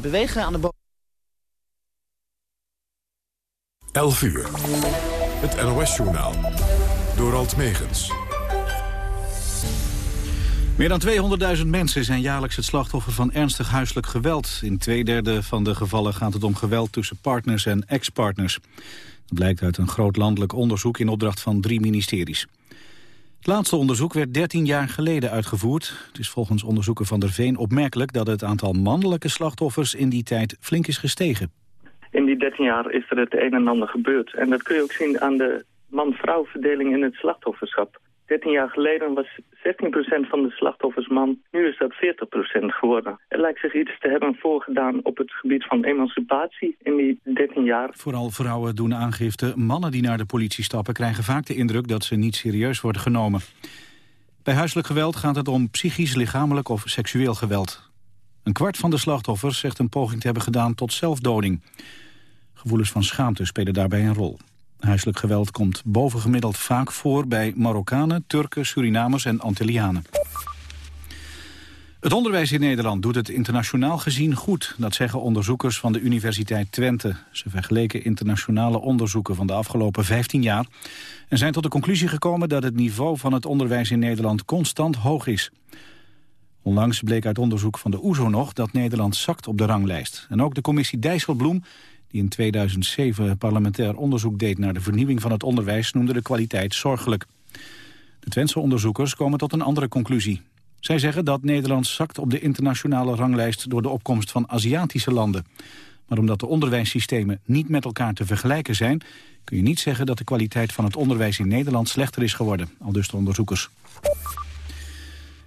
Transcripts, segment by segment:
Bewegen aan de boven. 11 uur. Het NOS-journaal. Door Alt Megens. Meer dan 200.000 mensen zijn jaarlijks het slachtoffer van ernstig huiselijk geweld. In twee derde van de gevallen gaat het om geweld tussen partners en ex-partners. Dat blijkt uit een groot landelijk onderzoek in opdracht van drie ministeries. Het laatste onderzoek werd 13 jaar geleden uitgevoerd. Het is volgens onderzoeker Van der Veen opmerkelijk dat het aantal mannelijke slachtoffers in die tijd flink is gestegen. In die 13 jaar is er het een en ander gebeurd. En dat kun je ook zien aan de man-vrouw verdeling in het slachtofferschap. 13 jaar geleden was 16% van de slachtoffers man. Nu is dat 40% geworden. Er lijkt zich iets te hebben voorgedaan op het gebied van emancipatie in die 13 jaar. Vooral vrouwen doen aangifte. Mannen die naar de politie stappen krijgen vaak de indruk dat ze niet serieus worden genomen. Bij huiselijk geweld gaat het om psychisch, lichamelijk of seksueel geweld. Een kwart van de slachtoffers zegt een poging te hebben gedaan tot zelfdoding. Gevoelens van schaamte spelen daarbij een rol. Huiselijk geweld komt bovengemiddeld vaak voor bij Marokkanen, Turken, Surinamers en Antillianen. Het onderwijs in Nederland doet het internationaal gezien goed. Dat zeggen onderzoekers van de Universiteit Twente. Ze vergeleken internationale onderzoeken van de afgelopen 15 jaar... en zijn tot de conclusie gekomen dat het niveau van het onderwijs in Nederland constant hoog is. Onlangs bleek uit onderzoek van de OESO nog dat Nederland zakt op de ranglijst. En ook de commissie Dijsselbloem die in 2007 parlementair onderzoek deed naar de vernieuwing van het onderwijs, noemde de kwaliteit zorgelijk. De Twentse onderzoekers komen tot een andere conclusie. Zij zeggen dat Nederland zakt op de internationale ranglijst door de opkomst van Aziatische landen. Maar omdat de onderwijssystemen niet met elkaar te vergelijken zijn, kun je niet zeggen dat de kwaliteit van het onderwijs in Nederland slechter is geworden, al dus de onderzoekers.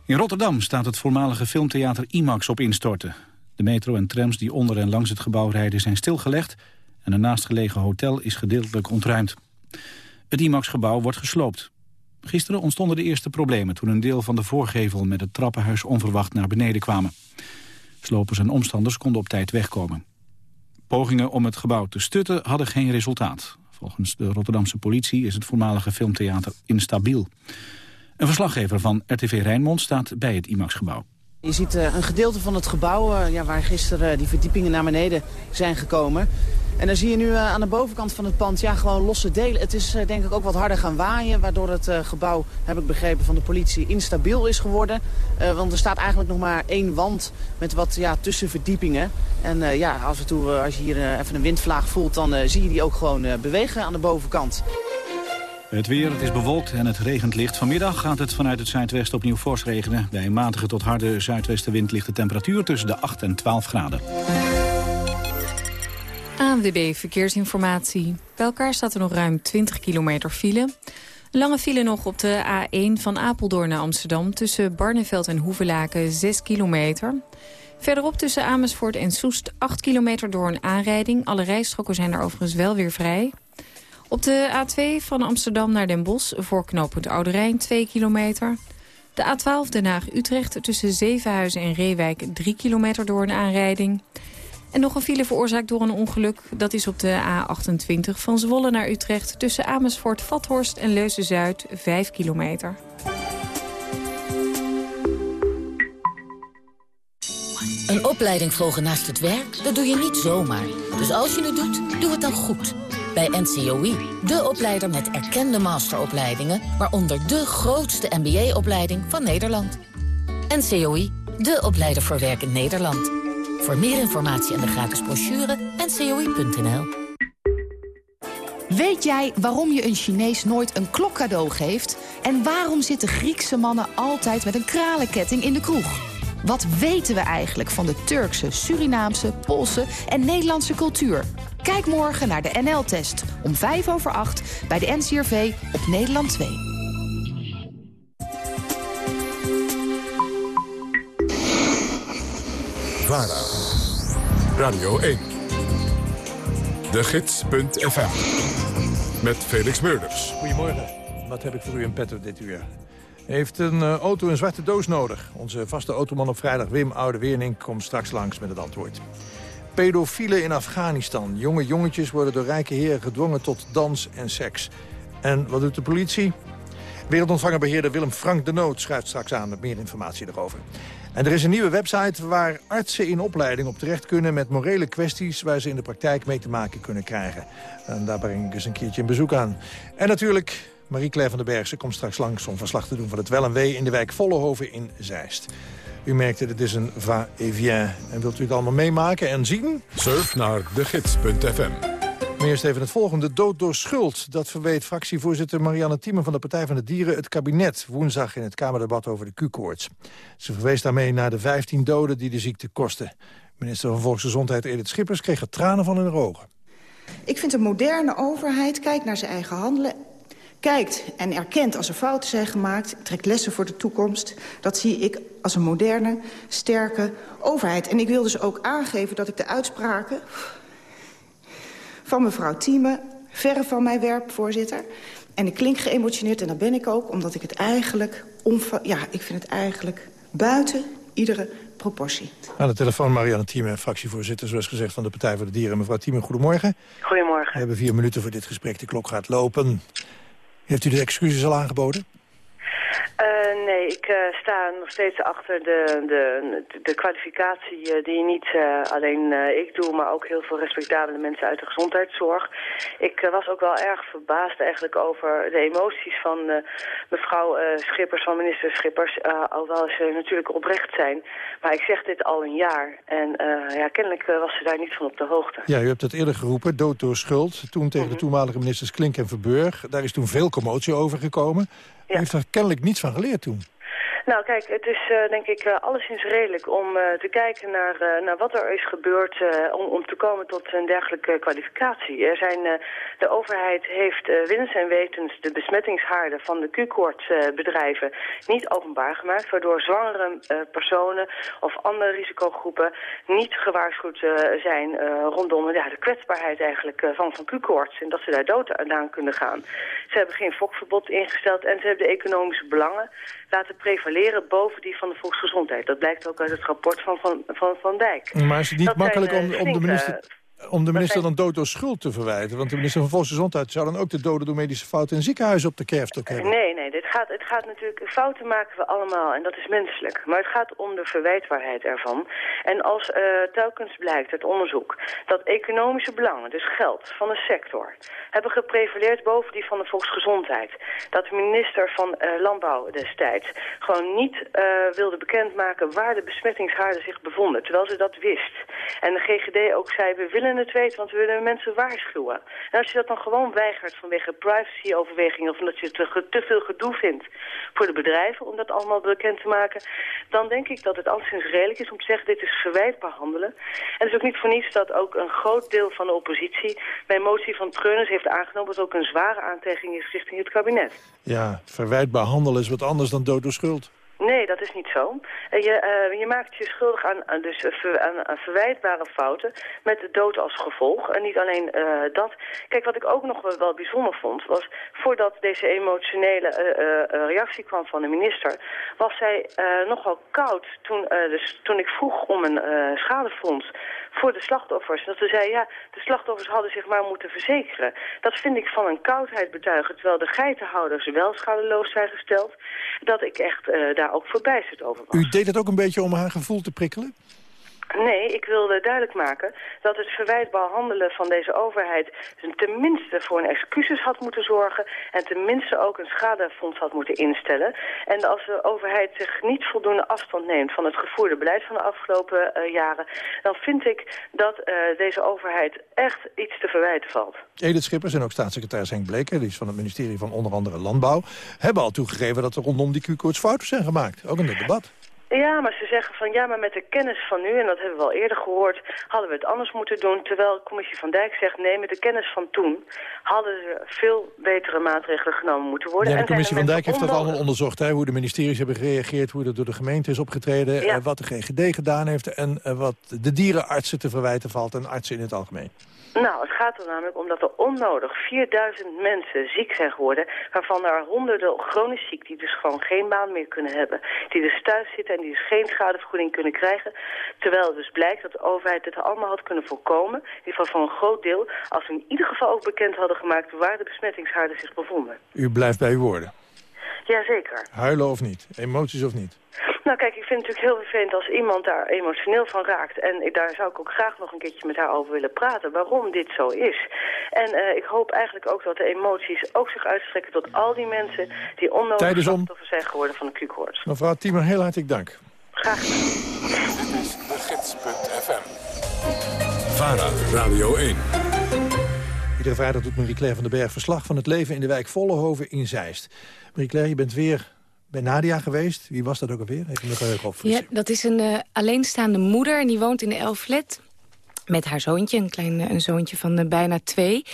In Rotterdam staat het voormalige filmtheater IMAX op instorten. De metro en trams die onder en langs het gebouw rijden zijn stilgelegd... en een naastgelegen hotel is gedeeltelijk ontruimd. Het IMAX-gebouw wordt gesloopt. Gisteren ontstonden de eerste problemen toen een deel van de voorgevel met het trappenhuis onverwacht naar beneden kwamen. Slopers en omstanders konden op tijd wegkomen. Pogingen om het gebouw te stutten hadden geen resultaat. Volgens de Rotterdamse politie is het voormalige filmtheater instabiel. Een verslaggever van RTV Rijnmond staat bij het IMAX-gebouw. Je ziet uh, een gedeelte van het gebouw uh, ja, waar gisteren uh, die verdiepingen naar beneden zijn gekomen. En dan zie je nu aan de bovenkant van het pand ja, gewoon losse delen. Het is denk ik ook wat harder gaan waaien, waardoor het gebouw, heb ik begrepen van de politie, instabiel is geworden. want er staat eigenlijk nog maar één wand met wat ja, tussenverdiepingen. En ja, af en toe als je hier even een windvlaag voelt, dan zie je die ook gewoon bewegen aan de bovenkant. Het weer, het is bewolkt en het regent licht. Vanmiddag gaat het vanuit het zuidwesten opnieuw fors regenen. Bij een matige tot harde zuidwestenwind ligt de temperatuur tussen de 8 en 12 graden. ANWB Verkeersinformatie. Bij elkaar staat er nog ruim 20 kilometer file. Lange file nog op de A1 van Apeldoorn naar Amsterdam... tussen Barneveld en Hoevelaken 6 kilometer. Verderop tussen Amersfoort en Soest 8 kilometer door een aanrijding. Alle rijstroken zijn er overigens wel weer vrij. Op de A2 van Amsterdam naar Den Bosch voor knooppunt Oude Rijn 2 kilometer. De A12 Den Haag-Utrecht tussen Zevenhuizen en Reewijk 3 kilometer door een aanrijding. En nog een file veroorzaakt door een ongeluk. Dat is op de A28 van Zwolle naar Utrecht... tussen Amersfoort, Vathorst en Leuzen-Zuid 5 kilometer. Een opleiding volgen naast het werk, dat doe je niet zomaar. Dus als je het doet, doe het dan goed bij NCOI. De opleider met erkende masteropleidingen, waaronder de grootste MBA-opleiding van Nederland. NCOI, de opleider voor werk in Nederland. Voor meer informatie en de gratis brochure, ncoi.nl. Weet jij waarom je een Chinees nooit een klok cadeau geeft? En waarom zitten Griekse mannen altijd met een kralenketting in de kroeg? Wat weten we eigenlijk van de Turkse, Surinaamse, Poolse en Nederlandse cultuur? Kijk morgen naar de NL-test om 5 over 8 bij de NCRV op Nederland 2. VARA, Radio 1, de gids.fm, met Felix Meurders. Goedemorgen, wat heb ik voor u in petto dit uur? Heeft een uh, auto in zwarte doos nodig. Onze vaste automan op vrijdag, Wim Oude-Wernink, komt straks langs met het antwoord. Pedofielen in Afghanistan. Jonge jongetjes worden door rijke heren gedwongen tot dans en seks. En wat doet de politie? Wereldontvangerbeheerder Willem Frank de Noot schrijft straks aan met meer informatie erover. En er is een nieuwe website waar artsen in opleiding op terecht kunnen... met morele kwesties waar ze in de praktijk mee te maken kunnen krijgen. En daar breng ik eens een keertje een bezoek aan. En natuurlijk Marie-Claire van den Bergse komt straks langs om verslag te doen van het wel en wee in de wijk Vollehoven in Zeist. U merkte, het is een va-et-vient. En wilt u het allemaal meemaken en zien? Surf naar degids.fm. Maar eerst even het volgende. Dood door schuld. Dat verweet fractievoorzitter Marianne Thieme van de Partij van de Dieren... het kabinet woensdag in het Kamerdebat over de Q-koorts. Ze verwees daarmee naar de 15 doden die de ziekte kosten. Minister van Volksgezondheid Edith Schippers kreeg er tranen van in haar ogen. Ik vind een moderne overheid kijkt naar zijn eigen handelen kijkt en erkent als er fouten zijn gemaakt... trekt lessen voor de toekomst. Dat zie ik als een moderne, sterke overheid. En ik wil dus ook aangeven dat ik de uitspraken van mevrouw Thieme... verre van mij werp, voorzitter. En ik klink geëmotioneerd en dat ben ik ook... omdat ik het eigenlijk, ja, ik vind het eigenlijk buiten iedere proportie. Aan de telefoon Marianne Thieme, fractievoorzitter... zoals gezegd van de Partij voor de Dieren. Mevrouw Thieme, goedemorgen. Goedemorgen. We hebben vier minuten voor dit gesprek. De klok gaat lopen. Heeft u de excuses al aangeboden? Uh, nee, ik uh, sta nog steeds achter de, de, de kwalificatie uh, die niet alleen ik doe, maar ook heel veel respectabele mensen uit de gezondheidszorg. Ik was ook wel erg verbaasd eigenlijk over de emoties van mevrouw Schippers, van minister Schippers, alhoewel ze natuurlijk oprecht zijn. Maar ik zeg dit al een jaar en ja, kennelijk was ze daar niet van op de hoogte. Ja, u hebt het eerder geroepen, dood door schuld, toen tegen de mhm. toenmalige ministers Klink en Verburg. Daar is toen veel commotie over gekomen. U heeft er kennelijk niets van geleerd toen. Nou kijk, het is uh, denk ik uh, alleszins redelijk om uh, te kijken naar, naar wat er is gebeurd om, om te komen tot een dergelijke kwalificatie. Er zijn, de overheid heeft willens en wetens de besmettingshaarden van de Q-koortsbedrijven niet openbaar gemaakt, waardoor zwangere personen of andere risicogroepen niet gewaarschuwd zijn rondom ja, de kwetsbaarheid eigenlijk van, van Q-koorts en dat ze daar dood aan kunnen gaan. Ze hebben geen fokverbod ingesteld en ze hebben de economische belangen laten prevaleren boven die van de volksgezondheid. Dat blijkt ook uit het rapport van Van, van, van Dijk. Maar is het niet makkelijk om, om de minister om de minister dan dood door schuld te verwijten? Want de minister van Volksgezondheid zou dan ook de doden door medische fouten in ziekenhuizen op de kerfstok hebben. Nee, nee, dit gaat, het gaat natuurlijk... Fouten maken we allemaal en dat is menselijk. Maar het gaat om de verwijtbaarheid ervan. En als uh, telkens blijkt uit onderzoek dat economische belangen, dus geld van de sector, hebben geprevaleerd boven die van de volksgezondheid. Dat de minister van uh, Landbouw destijds gewoon niet uh, wilde bekendmaken waar de besmettingshaarden zich bevonden, terwijl ze dat wist. En de GGD ook zei, we willen willen het weten, want we willen mensen waarschuwen. En als je dat dan gewoon weigert vanwege privacyoverwegingen... of omdat je het te, veel gedoe vindt voor de bedrijven om dat allemaal bekend te maken... dan denk ik dat het alleszins redelijk is om te zeggen... dit is verwijtbaar handelen. En het is ook niet voor niets dat ook een groot deel van de oppositie... bij motie van Treuners heeft aangenomen... dat ook een zware aantijging is richting het kabinet. Ja, verwijtbaar handelen is wat anders dan dood door schuld. Nee, dat is niet zo. Eh, je, uh, je maakt je schuldig aan, aan dus, uh, aan, verwijtbare fouten met de dood als gevolg. En niet alleen uh, dat. Kijk, wat ik ook nog wel, bijzonder vond, was voordat deze emotionele reactie kwam van de minister, was zij nogal koud toen, dus, toen ik vroeg om een schadefonds voor de slachtoffers. Dat ze zei, ja, de slachtoffers hadden zich maar moeten verzekeren. Dat vind ik van een koudheid betuigen, terwijl de geitenhouders wel schadeloos zijn gesteld. Dat ik echt uh, daar ook verbijsterd over was. U deed het ook een beetje om haar gevoel te prikkelen? Nee, ik wilde duidelijk maken dat het verwijtbaar handelen van deze overheid tenminste voor een excuses had moeten zorgen en tenminste ook een schadefonds had moeten instellen. En als de overheid zich niet voldoende afstand neemt van het gevoerde beleid van de afgelopen uh, jaren, dan vind ik dat uh, deze overheid echt iets te verwijten valt. Edith Schippers en ook staatssecretaris Henk Bleker, die is van het ministerie van onder andere Landbouw, hebben al toegegeven dat er rondom die Q-koorts fouten zijn gemaakt, ook in het debat. Ja, maar ze zeggen van ja, maar met de kennis van nu, en dat hebben we al eerder gehoord, hadden we het anders moeten doen. Terwijl commissie van Dijk zegt nee, met de kennis van toen hadden er veel betere maatregelen genomen moeten worden. Ja, de commissie van Dijk heeft dat allemaal onderzocht, hè, hoe de ministeries hebben gereageerd, hoe er door de gemeente is opgetreden, ja. Eh, wat de GGD gedaan heeft en uh, wat de dierenartsen te verwijten valt en artsen in het algemeen. Nou, het gaat er namelijk om dat er onnodig 4000 mensen ziek zijn geworden... waarvan er honderden chronisch ziek die dus gewoon geen baan meer kunnen hebben. Die dus thuis zitten en die dus geen schadevergoeding kunnen krijgen. Terwijl het dus blijkt dat de overheid dit allemaal had kunnen voorkomen. In ieder geval voor een groot deel. Als we in ieder geval ook bekend hadden gemaakt waar de besmettingshaarden zich bevonden. U blijft bij uw woorden? Jazeker. Huilen of niet? Emoties of niet? Nou kijk, ik vind het natuurlijk heel vervelend als iemand daar emotioneel van raakt. En ik, daar zou ik ook graag nog een keertje met haar over willen praten. Waarom dit zo is. En uh, ik hoop eigenlijk ook dat de emoties ook zich uitstrekken tot al die mensen... die onnodig slachtoffer zijn geworden van de Q-koorts. Mevrouw Tiemer, heel hartelijk dank. Graag gedaan. Dit is de gids.fm. VARA, Radio 1. Iedere vrijdag doet Marie-Claire van den Berg verslag van het leven in de wijk Vollenhoven in Zeist. Marie-Claire, je bent weer bij Nadia geweest. Wie was dat ook alweer? Even mijn geheugen Ja, dat is een uh, alleenstaande moeder en die woont in de Elflet met haar zoontje, een klein een zoontje van uh, bijna twee.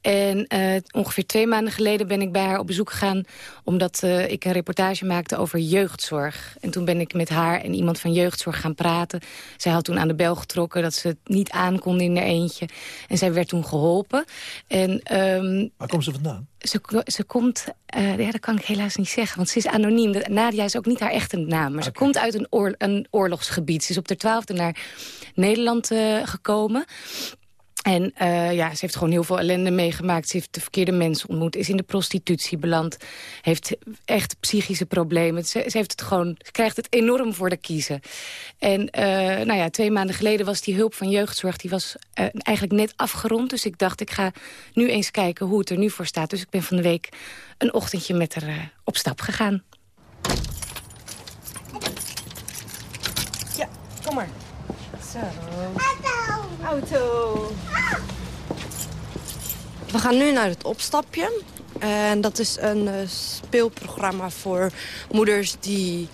En uh, ongeveer twee maanden geleden ben ik bij haar op bezoek gegaan... omdat ik een reportage maakte over jeugdzorg. En toen ben ik met haar en iemand van jeugdzorg gaan praten. Zij had toen aan de bel getrokken dat ze het niet aankon in haar eentje. En zij werd toen geholpen. En, um, Waar komt ze vandaan? Ze, ze komt, uh, ja, dat kan ik helaas niet zeggen, want ze is anoniem. Nadia is ook niet haar echte naam, maar okay. ze komt uit een, oor, een oorlogsgebied. Ze is op de twaalfde naar Nederland uh, gekomen. En uh, ja, ze heeft gewoon heel veel ellende meegemaakt. Ze heeft de verkeerde mensen ontmoet, is in de prostitutie beland. Heeft echt psychische problemen. Ze, ze heeft het gewoon, ze krijgt het enorm voor de kiezen. En uh, nou ja, twee maanden geleden was die hulp van jeugdzorg... die was uh, eigenlijk net afgerond. Dus ik dacht, ik ga nu eens kijken hoe het er nu voor staat. Dus ik ben van de week een ochtendje met haar op stap gegaan. Ja, kom maar. Zo. Auto. We gaan nu naar het opstapje. En dat is een uh, speelprogramma voor moeders die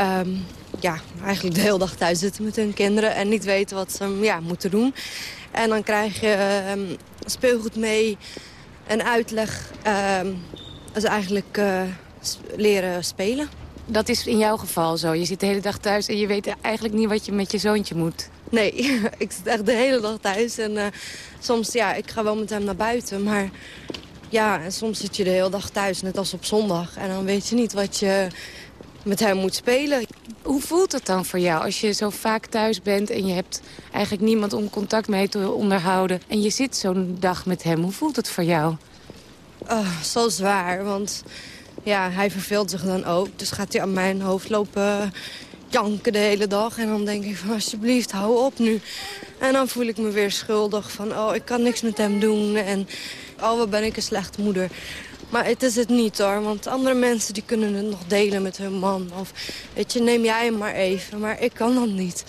um, ja, eigenlijk de hele dag thuis zitten met hun kinderen... en niet weten wat ze ja, moeten doen. En dan krijg je um, speelgoed mee, een uitleg. Um, dat is eigenlijk uh, leren spelen. Dat is in jouw geval zo? Je zit de hele dag thuis en je weet eigenlijk niet wat je met je zoontje moet? Nee, ik zit echt de hele dag thuis. En uh, soms, ja, ik ga wel met hem naar buiten. Maar ja, en soms zit je de hele dag thuis, net als op zondag. En dan weet je niet wat je met hem moet spelen. Hoe voelt het dan voor jou als je zo vaak thuis bent... en je hebt eigenlijk niemand om contact mee te onderhouden... en je zit zo'n dag met hem? Hoe voelt het voor jou? Uh, zo zwaar, want ja, hij verveelt zich dan ook. Dus gaat hij aan mijn hoofd lopen janken de hele dag. En dan denk ik van alsjeblieft, hou op nu. En dan voel ik me weer schuldig van oh, ik kan niks met hem doen. En oh, wat ben ik een slechte moeder. Maar het is het niet hoor, want andere mensen die kunnen het nog delen met hun man. Of weet je, neem jij hem maar even, maar ik kan dat niet.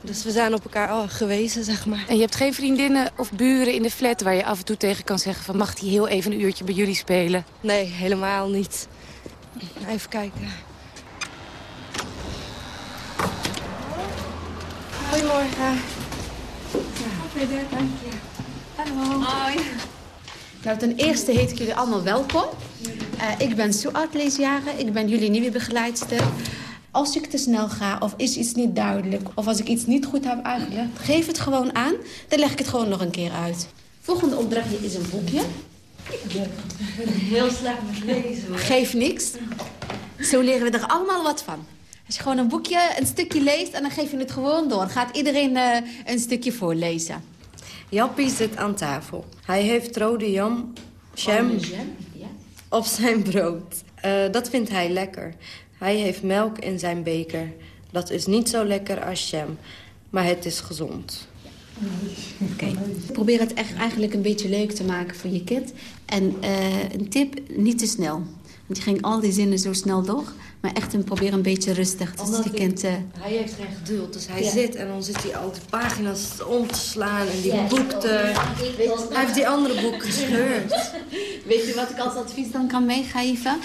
Dus we zijn op elkaar oh, gewezen, zeg maar. En je hebt geen vriendinnen of buren in de flat waar je af en toe tegen kan zeggen... van mag die heel even een uurtje bij jullie spelen? Nee, helemaal niet. Even kijken. Goedemorgen. Goedemiddag, dank je. Hallo. Hoi. Nou, ten eerste heet ik jullie allemaal welkom. Uh, ik ben Suat Leesjaren. Ik ben jullie nieuwe begeleidster. Als ik te snel ga of is iets niet duidelijk... of als ik iets niet goed heb uitgelegd, geef het gewoon aan. Dan leg ik het gewoon nog een keer uit. Volgende opdrachtje is een boekje. Ik ben heel slecht met lezen. Hoor. Geef niks. Zo leren we er allemaal wat van. Als je gewoon een boekje, een stukje leest en dan geef je het gewoon door. Gaat iedereen uh, een stukje voorlezen. Jappie zit aan tafel. Hij heeft rode jam, jam, ja. op zijn brood. Uh, dat vindt hij lekker. Hij heeft melk in zijn beker. Dat is niet zo lekker als jam, maar het is gezond. Oké. Okay. Probeer het echt eigenlijk een beetje leuk te maken voor je kind. En uh, een tip, niet te snel. Want je ging al die zinnen zo snel door. Maar echt een, probeer een beetje rustig. Dus Omdat kind, uh... Hij heeft geen geduld, dus hij ja. zit en dan zit hij al die pagina's om te slaan en die ja. te... Hij heeft die andere boek gescheurd. Weet je wat ik als advies dan kan meegeven?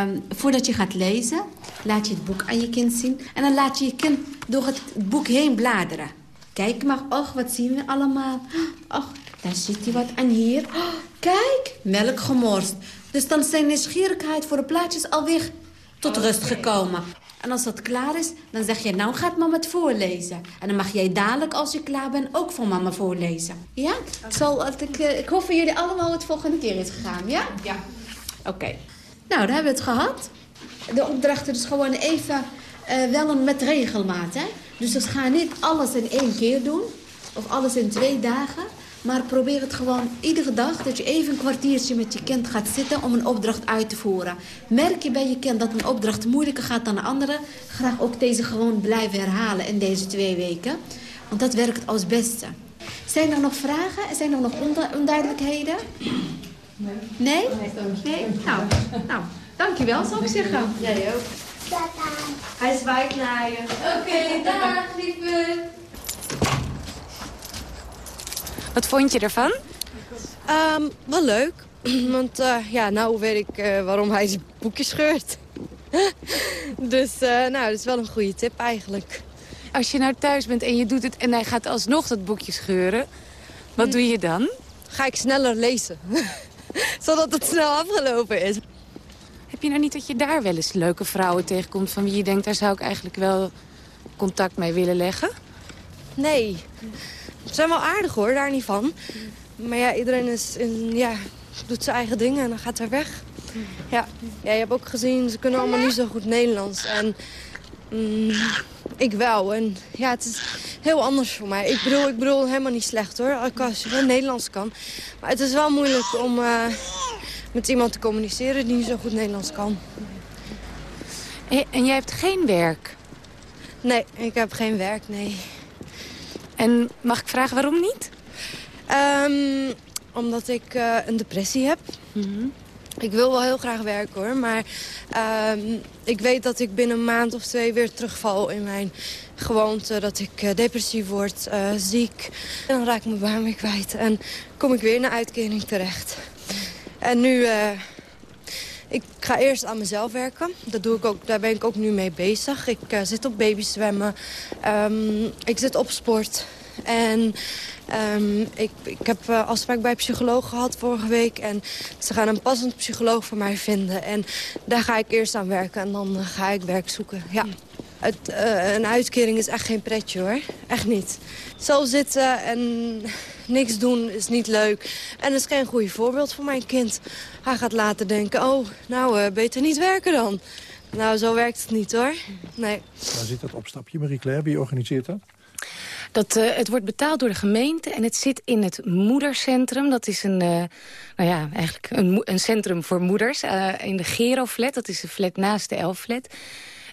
Um, voordat je gaat lezen, laat je het boek aan je kind zien. En dan laat je je kind door het boek heen bladeren. Kijk maar, och, wat zien we allemaal? Och, daar zit hij wat aan hier. Oh, kijk, melk gemorst. Dus dan zijn nieuwsgierigheid voor de plaatjes alweer tot rust gekomen. En als dat klaar is, dan zeg je, nou gaat mama het voorlezen. En dan mag jij dadelijk, als je klaar bent, ook voor mama voorlezen. Ja? Zal, ik, ik hoop voor jullie allemaal het volgende keer is gegaan, ja? Ja. Oké. Okay. Nou, dan hebben we het gehad. De opdrachten is gewoon even uh, wel een met regelmaat, hè? Dus we gaan niet alles in één keer doen. Of alles in twee dagen. Maar probeer het gewoon iedere dag dat je even een kwartiertje met je kind gaat zitten om een opdracht uit te voeren. Merk je bij je kind dat een opdracht moeilijker gaat dan de andere, graag ook deze gewoon blijven herhalen in deze twee weken. Want dat werkt als beste. Zijn er nog vragen? Zijn er nog onduidelijkheden? Nee. Nee? Nee? Nou, nou, dankjewel zou ik zeggen. Jij ook. Hij zwaait naar je. Oké, dag lieve. Wat vond je ervan? Um, wel leuk. Want uh, ja, nou weet ik uh, waarom hij zijn boekje scheurt. dus uh, nou, dat is wel een goede tip eigenlijk. Als je nou thuis bent en je doet het en hij gaat alsnog dat boekje scheuren... wat hm. doe je dan? Ga ik sneller lezen. Zodat het snel afgelopen is. Heb je nou niet dat je daar wel eens leuke vrouwen tegenkomt... van wie je denkt, daar zou ik eigenlijk wel contact mee willen leggen? Nee. Ze zijn wel aardig hoor, daar niet van. Maar ja, iedereen is in, ja, doet zijn eigen dingen en dan gaat hij weg. Ja. ja, je hebt ook gezien, ze kunnen allemaal niet zo goed Nederlands. En mm, ik wel. En ja, het is heel anders voor mij. Ik bedoel, ik bedoel helemaal niet slecht hoor, als je wel Nederlands kan. Maar het is wel moeilijk om uh, met iemand te communiceren die niet zo goed Nederlands kan. En jij hebt geen werk? Nee, ik heb geen werk, nee. En mag ik vragen waarom niet? Um, omdat ik uh, een depressie heb. Mm Ik wil wel heel graag werken hoor, maar um, ik weet dat ik binnen een maand of twee weer terugval in mijn gewoonte. Dat ik uh, depressief word, uh, ziek. En dan raak ik mijn baan weer kwijt en kom ik weer in een uitkering terecht. En nu, ik ga eerst aan mezelf werken. Dat doe ik ook, daar ben ik ook nu mee bezig. Ik zit op babyswemmen, um, ik zit op sport en um, ik, ik heb uh, afspraak bij een psycholoog gehad vorige week. En ze gaan een passend psycholoog voor mij vinden. En daar ga ik eerst aan werken en dan uh, ga ik werk zoeken. Ja. Het, uh, een uitkering is echt geen pretje hoor. Echt niet. Zo zitten en niks doen is niet leuk. En dat is geen goede voorbeeld voor mijn kind. Hij gaat later denken, oh, nou, beter niet werken dan. Nou, zo werkt het niet hoor. Nee. Waar zit dat opstapje, Marie-Claire? Wie organiseert dat? Dat, uh, het wordt betaald door de gemeente en het zit in het moedercentrum. Dat is een, uh, nou ja, eigenlijk een, een centrum voor moeders. Uh, in de Geroflat, dat is de flat naast de Elflat.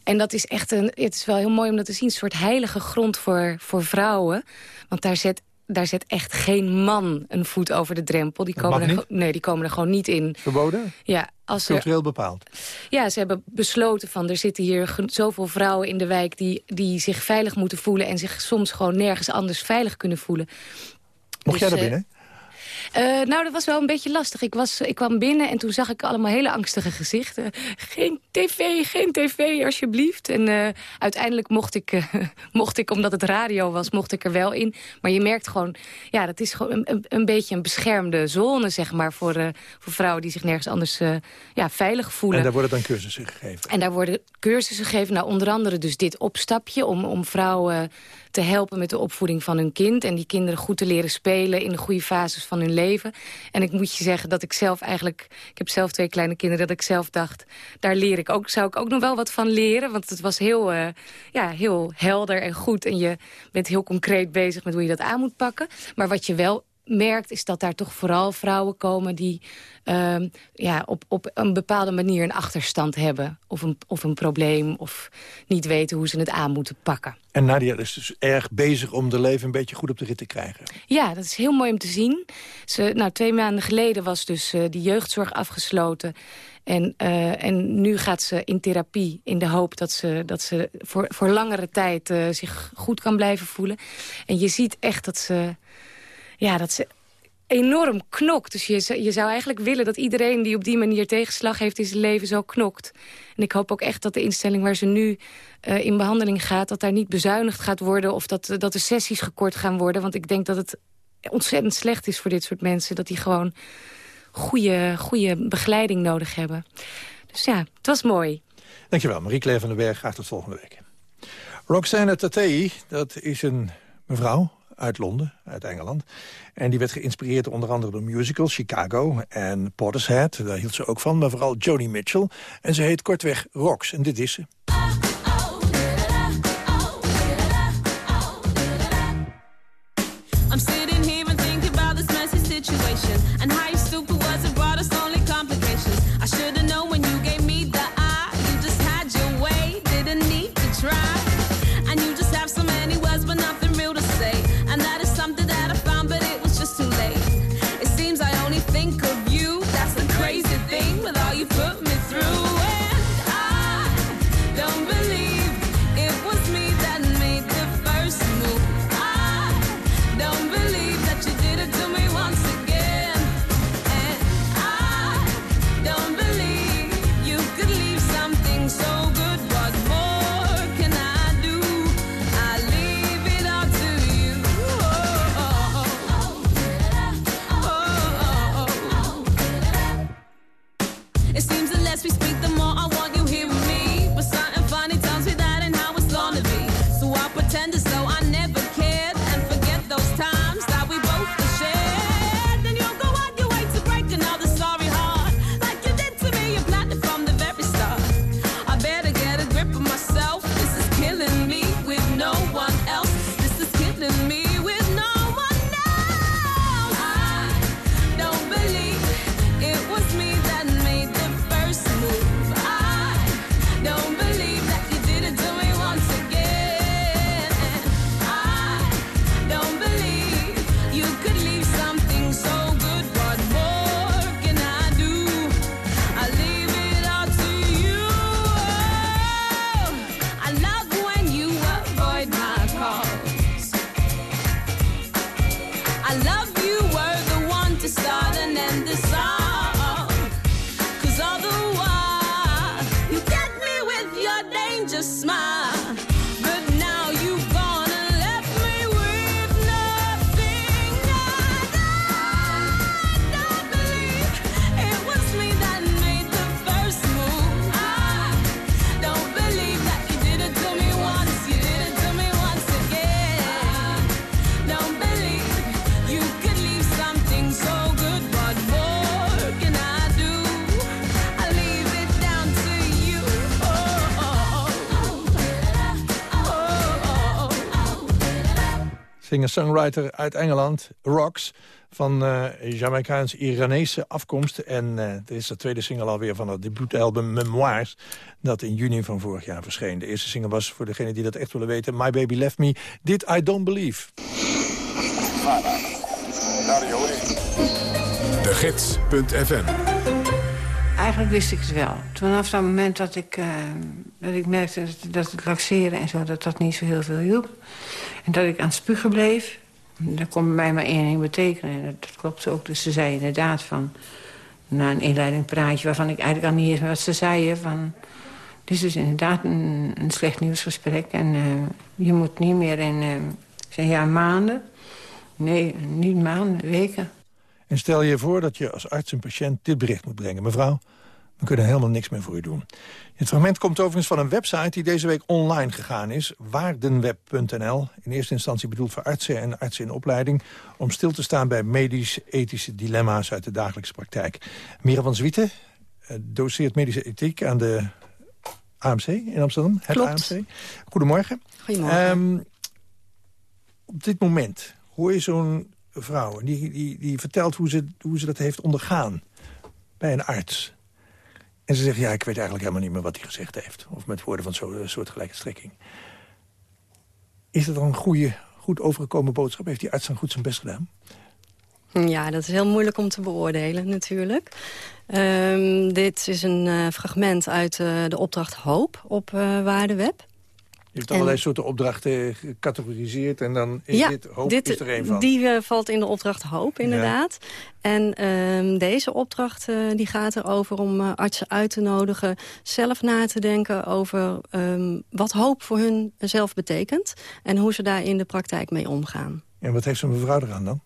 En dat is echt een, het is wel heel mooi om dat te zien. Een soort heilige grond voor, voor vrouwen. Want daar zet daar zet echt geen man een voet over de drempel. Die komen, er, nee, die komen er gewoon niet in. Verboden? Ja. Als Cultureel bepaald? Ja, ze hebben besloten van... er zitten hier zoveel vrouwen in de wijk die, die zich veilig moeten voelen... en zich soms gewoon nergens anders veilig kunnen voelen. Mocht dus, jij er binnen? Uh, nou, dat was wel een beetje lastig. Ik, was, ik kwam binnen en toen zag ik allemaal hele angstige gezichten. Geen tv, geen tv, alsjeblieft. En uh, uiteindelijk mocht ik, uh, mocht ik, omdat het radio was, mocht ik er wel in. Maar je merkt gewoon, ja, dat is gewoon een, een, een beetje een beschermde zone, zeg maar, voor, voor vrouwen die zich nergens anders ja, veilig voelen. En daar worden dan cursussen gegeven? En daar worden cursussen gegeven, nou, onder andere dus dit opstapje om, om vrouwen te helpen met de opvoeding van hun kind. En die kinderen goed te leren spelen in de goede fases van hun leven. En ik moet je zeggen dat ik zelf eigenlijk... Ik heb zelf twee kleine kinderen, dat ik zelf dacht... daar leer ik ook, zou ik ook nog wel wat van leren. Want het was heel, uh, ja, heel helder en goed. En je bent heel concreet bezig met hoe je dat aan moet pakken. Maar wat je wel merkt is dat daar toch vooral vrouwen komen... die uh, ja, op, op een bepaalde manier een achterstand hebben. Of een, of een probleem, of niet weten hoe ze het aan moeten pakken. En Nadia is dus erg bezig om de leven een beetje goed op de rit te krijgen. Ja, dat is heel mooi om te zien. Ze, nou, twee maanden geleden was dus uh, die jeugdzorg afgesloten... En, uh, en nu gaat ze in therapie in de hoop dat ze, dat ze voor, voor langere tijd uh, zich goed kan blijven voelen. En je ziet echt dat ze ja, dat ze enorm knokt. Dus je, je zou eigenlijk willen dat iedereen die op die manier tegenslag heeft in zijn leven zo knokt. En ik hoop ook echt dat de instelling waar ze nu uh, in behandeling gaat... dat daar niet bezuinigd gaat worden of dat, dat de sessies gekort gaan worden. Want ik denk dat het ontzettend slecht is voor dit soort mensen. Dat die gewoon goede, goede begeleiding nodig hebben. Dus ja, het was mooi. Dankjewel, Marie-Claire van den Berg. Graag tot volgende week. Roxanne Tatei, dat is een mevrouw uit Londen, uit Engeland. En die werd geïnspireerd onder andere door musicals, Chicago en Portishead. Daar hield ze ook van, maar vooral Joni Mitchell. En ze heet kortweg Rox, en dit is ze. We speak, the more I Singer-songwriter uit Engeland, Rocks, van eh Jamaicaans-Iranese afkomst. En eh dit is de tweede single alweer van het debuutalbum Memoirs... dat in juni van vorig jaar verscheen. De eerste single was, voor degenen die dat echt willen weten... My Baby Left Me, Did I Don't Believe. De Gids.fm Eigenlijk wist ik het wel. Vanaf dat moment dat ik, eh, dat ik merkte dat, dat het laxeren en zo... dat dat niet zo heel veel hielp. En dat ik aan het spugen bleef. Dat kon bij mij maar één ding betekenen. En dat, dat klopt ook. Dus ze zei inderdaad van... Na een inleiding praatje waarvan ik eigenlijk al niet eens wat ze zeiden... van... Dit is dus inderdaad een, slecht nieuwsgesprek. En eh, je moet niet meer in... zei, ja, maanden. Nee, niet maanden, weken. En stel je voor dat je als arts een patiënt dit bericht moet brengen. Mevrouw, we kunnen helemaal niks meer voor u doen. Het fragment komt overigens van een website die deze week online gegaan is. Waardenweb.nl. In eerste instantie bedoeld voor artsen en artsen in opleiding... om stil te staan bij medisch-ethische dilemma's uit de dagelijkse praktijk. Mira van Zwieten eh, doseert medische ethiek aan de AMC in Amsterdam. Het Klopt. AMC. Goedemorgen. Goedemorgen. Ehm, op dit moment hoor je zo'n vrouw... die, die, die vertelt hoe ze, hoe ze dat heeft ondergaan bij een arts. En ze zegt, ja, ik weet eigenlijk helemaal niet meer wat hij gezegd heeft. Of met woorden van zo'n soortgelijke strekking. Is dat dan een goede, goed overgekomen boodschap? Heeft die arts dan goed zijn best gedaan? Ja, dat is heel moeilijk om te beoordelen natuurlijk. Ehm, dit is een eh, fragment uit eh, de opdracht Hoop op eh Waardeweb. Je hebt allerlei soorten opdrachten gecategoriseerd... en dan is ja, dit hoop dit, is er een van. Die eh, valt in de opdracht Hoop, inderdaad. En ehm, deze opdracht eh, die gaat erover om eh, artsen uit te nodigen... zelf na te denken over ehm, wat hoop voor hun zelf betekent... en hoe ze daar in de praktijk mee omgaan. En wat heeft zo'n mevrouw eraan dan?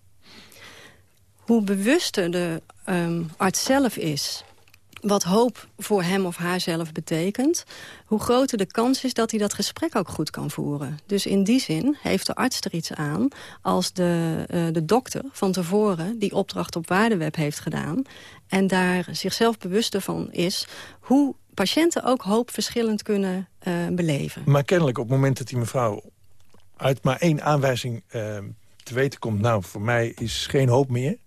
Hoe bewuster de ehm, arts zelf is wat hoop voor hem of haarzelf betekent... hoe groter de kans is dat hij dat gesprek ook goed kan voeren. Dus in die zin heeft de arts er iets aan... als de, eh, de dokter van tevoren die opdracht op Waardeweb heeft gedaan... en daar zichzelf bewust van is... hoe patiënten ook hoop verschillend kunnen eh, beleven. Maar kennelijk op het moment dat die mevrouw uit maar één aanwijzing eh, te weten komt... nou, voor mij is geen hoop meer...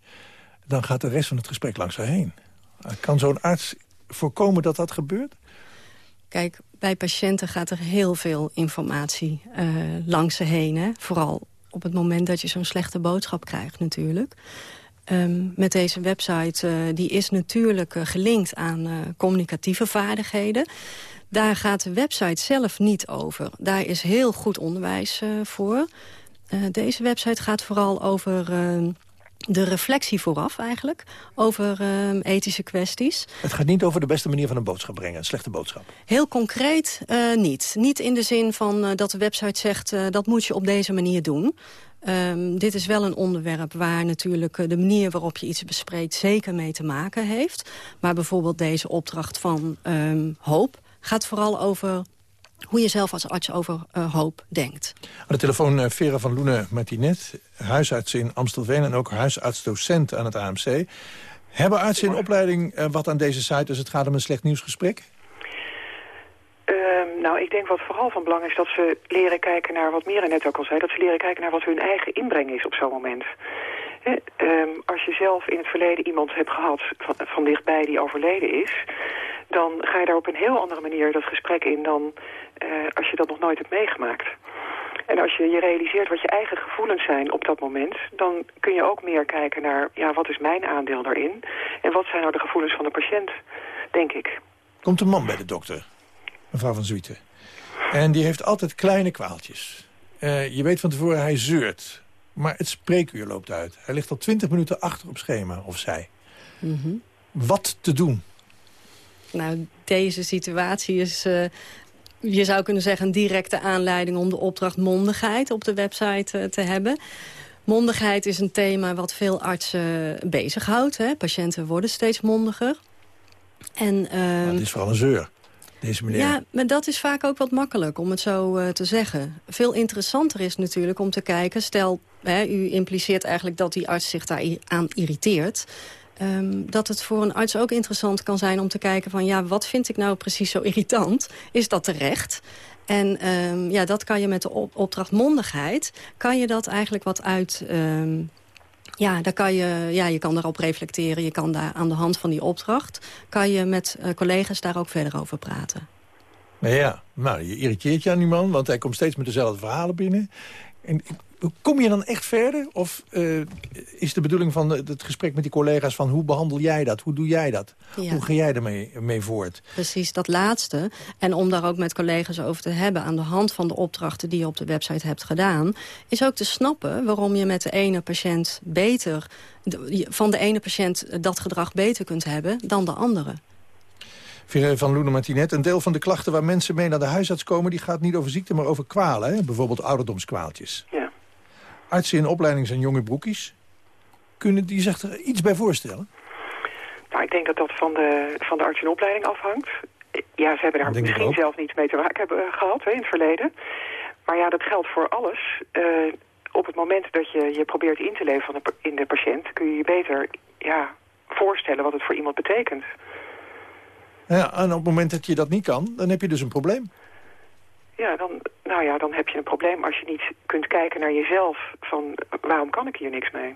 dan gaat de rest van het gesprek langs haar heen. Kan zo'n arts voorkomen dat dat gebeurt? Kijk, bij patiënten gaat er heel veel informatie uh, langs ze heen. Hè? Vooral op het moment dat je zo'n slechte boodschap krijgt natuurlijk. Um, met deze website, uh, die is natuurlijk uh, gelinkt aan communicatieve vaardigheden. Daar gaat de website zelf niet over. Daar is heel goed onderwijs voor. deze website gaat vooral over ehm, de reflectie vooraf eigenlijk over uh, ethische kwesties. Het gaat niet over de beste manier van een boodschap brengen, een slechte boodschap. Heel concreet uh, niet. Niet in de zin van uh, dat de website zegt dat moet je op deze manier doen. Um, dit is wel een onderwerp waar natuurlijk de manier waarop je iets bespreekt zeker mee te maken heeft. Maar bijvoorbeeld deze opdracht van um, hoop gaat vooral over hoe je zelf als arts over uh, hoop denkt. Aan de telefoon uh, Vera van Loenen Martinet, huisarts in Amstelveen... en ook huisarts-docent aan het AMC. Hebben artsen in opleiding uh, wat aan deze site als het gaat om een slecht nieuwsgesprek? Ehm, nou, ik denk wat vooral van belang is dat ze leren kijken naar, wat Mira net ook al zei... dat ze leren kijken naar wat hun eigen inbreng is op zo'n moment. um, als je zelf in het verleden iemand hebt gehad van, van dichtbij die overleden is dan ga je daar op een heel andere manier dat gesprek in dan uh, als je dat nog nooit hebt meegemaakt. En als je je realiseert wat je eigen gevoelens zijn op dat moment... dan kun je ook meer kijken naar, ja, wat is mijn aandeel daarin? En wat zijn nou de gevoelens van de patiënt, denk ik. Komt een man bij de dokter, mevrouw van Zwieten. En die heeft altijd kleine kwaaltjes. Uh, je weet van tevoren, hij zeurt. Maar het spreekuur loopt uit. Hij ligt al twintig minuten achter op schema, of zij. Mm -hmm. Wat te doen? Nou, deze situatie is, uh, je zou kunnen zeggen, een directe aanleiding om de opdracht mondigheid op de website uh, te hebben. Mondigheid is een thema wat veel artsen bezighoudt. Hè. Patiënten worden steeds mondiger. En, uh, het is vooral een zeur. Deze meneer. Ja, maar dat is vaak ook wat makkelijk om het zo uh, te zeggen. Veel interessanter is natuurlijk om te kijken... stel, hè, u impliceert eigenlijk dat die arts zich daar aan irriteert... Um, dat het voor een arts ook interessant kan zijn om te kijken van... ja, wat vind ik nou precies zo irritant? Is dat terecht? En um, ja, dat kan je met de op opdracht mondigheid... kan je dat eigenlijk wat uit... Um, ja, daar kan je, ja, je kan daarop reflecteren. Je kan daar aan de hand van die opdracht... kan je met uh, collega's daar ook verder over praten. Ja, nou, je irriteert je aan die man... want hij komt steeds met dezelfde verhalen binnen. En Kom je dan echt verder? Of uh, is de bedoeling van het gesprek met die collega's van... hoe behandel jij dat? Hoe doe jij dat? Ja. Hoe ga jij ermee mee voort? Precies, dat laatste. En om daar ook met collega's over te hebben... aan de hand van de opdrachten die je op de website hebt gedaan... is ook te snappen waarom je met de ene patiënt beter... van de ene patiënt dat gedrag beter kunt hebben dan de andere. van Loene Martinet, een deel van de klachten waar mensen mee naar de huisarts komen... die gaat niet over ziekte, maar over kwalen. Hè? Bijvoorbeeld ouderdomskwaaltjes. Ja artsen in opleiding zijn jonge broekies. Kunnen die zich er iets bij voorstellen? Nou, ik denk dat dat van de, van de arts in opleiding afhangt. Ja, ze hebben daar misschien zelf niets mee te maken hebben, uh, gehad hè, in het verleden. Maar ja, dat geldt voor alles. Uh, op het moment dat je je probeert in te leven van de, in de patiënt... kun je je beter ja, voorstellen wat het voor iemand betekent. Ja, en op het moment dat je dat niet kan, dan heb je dus een probleem. Ja, dan, nou ja, dan heb je een probleem als je niet kunt kijken naar jezelf van waarom kan ik hier niks mee?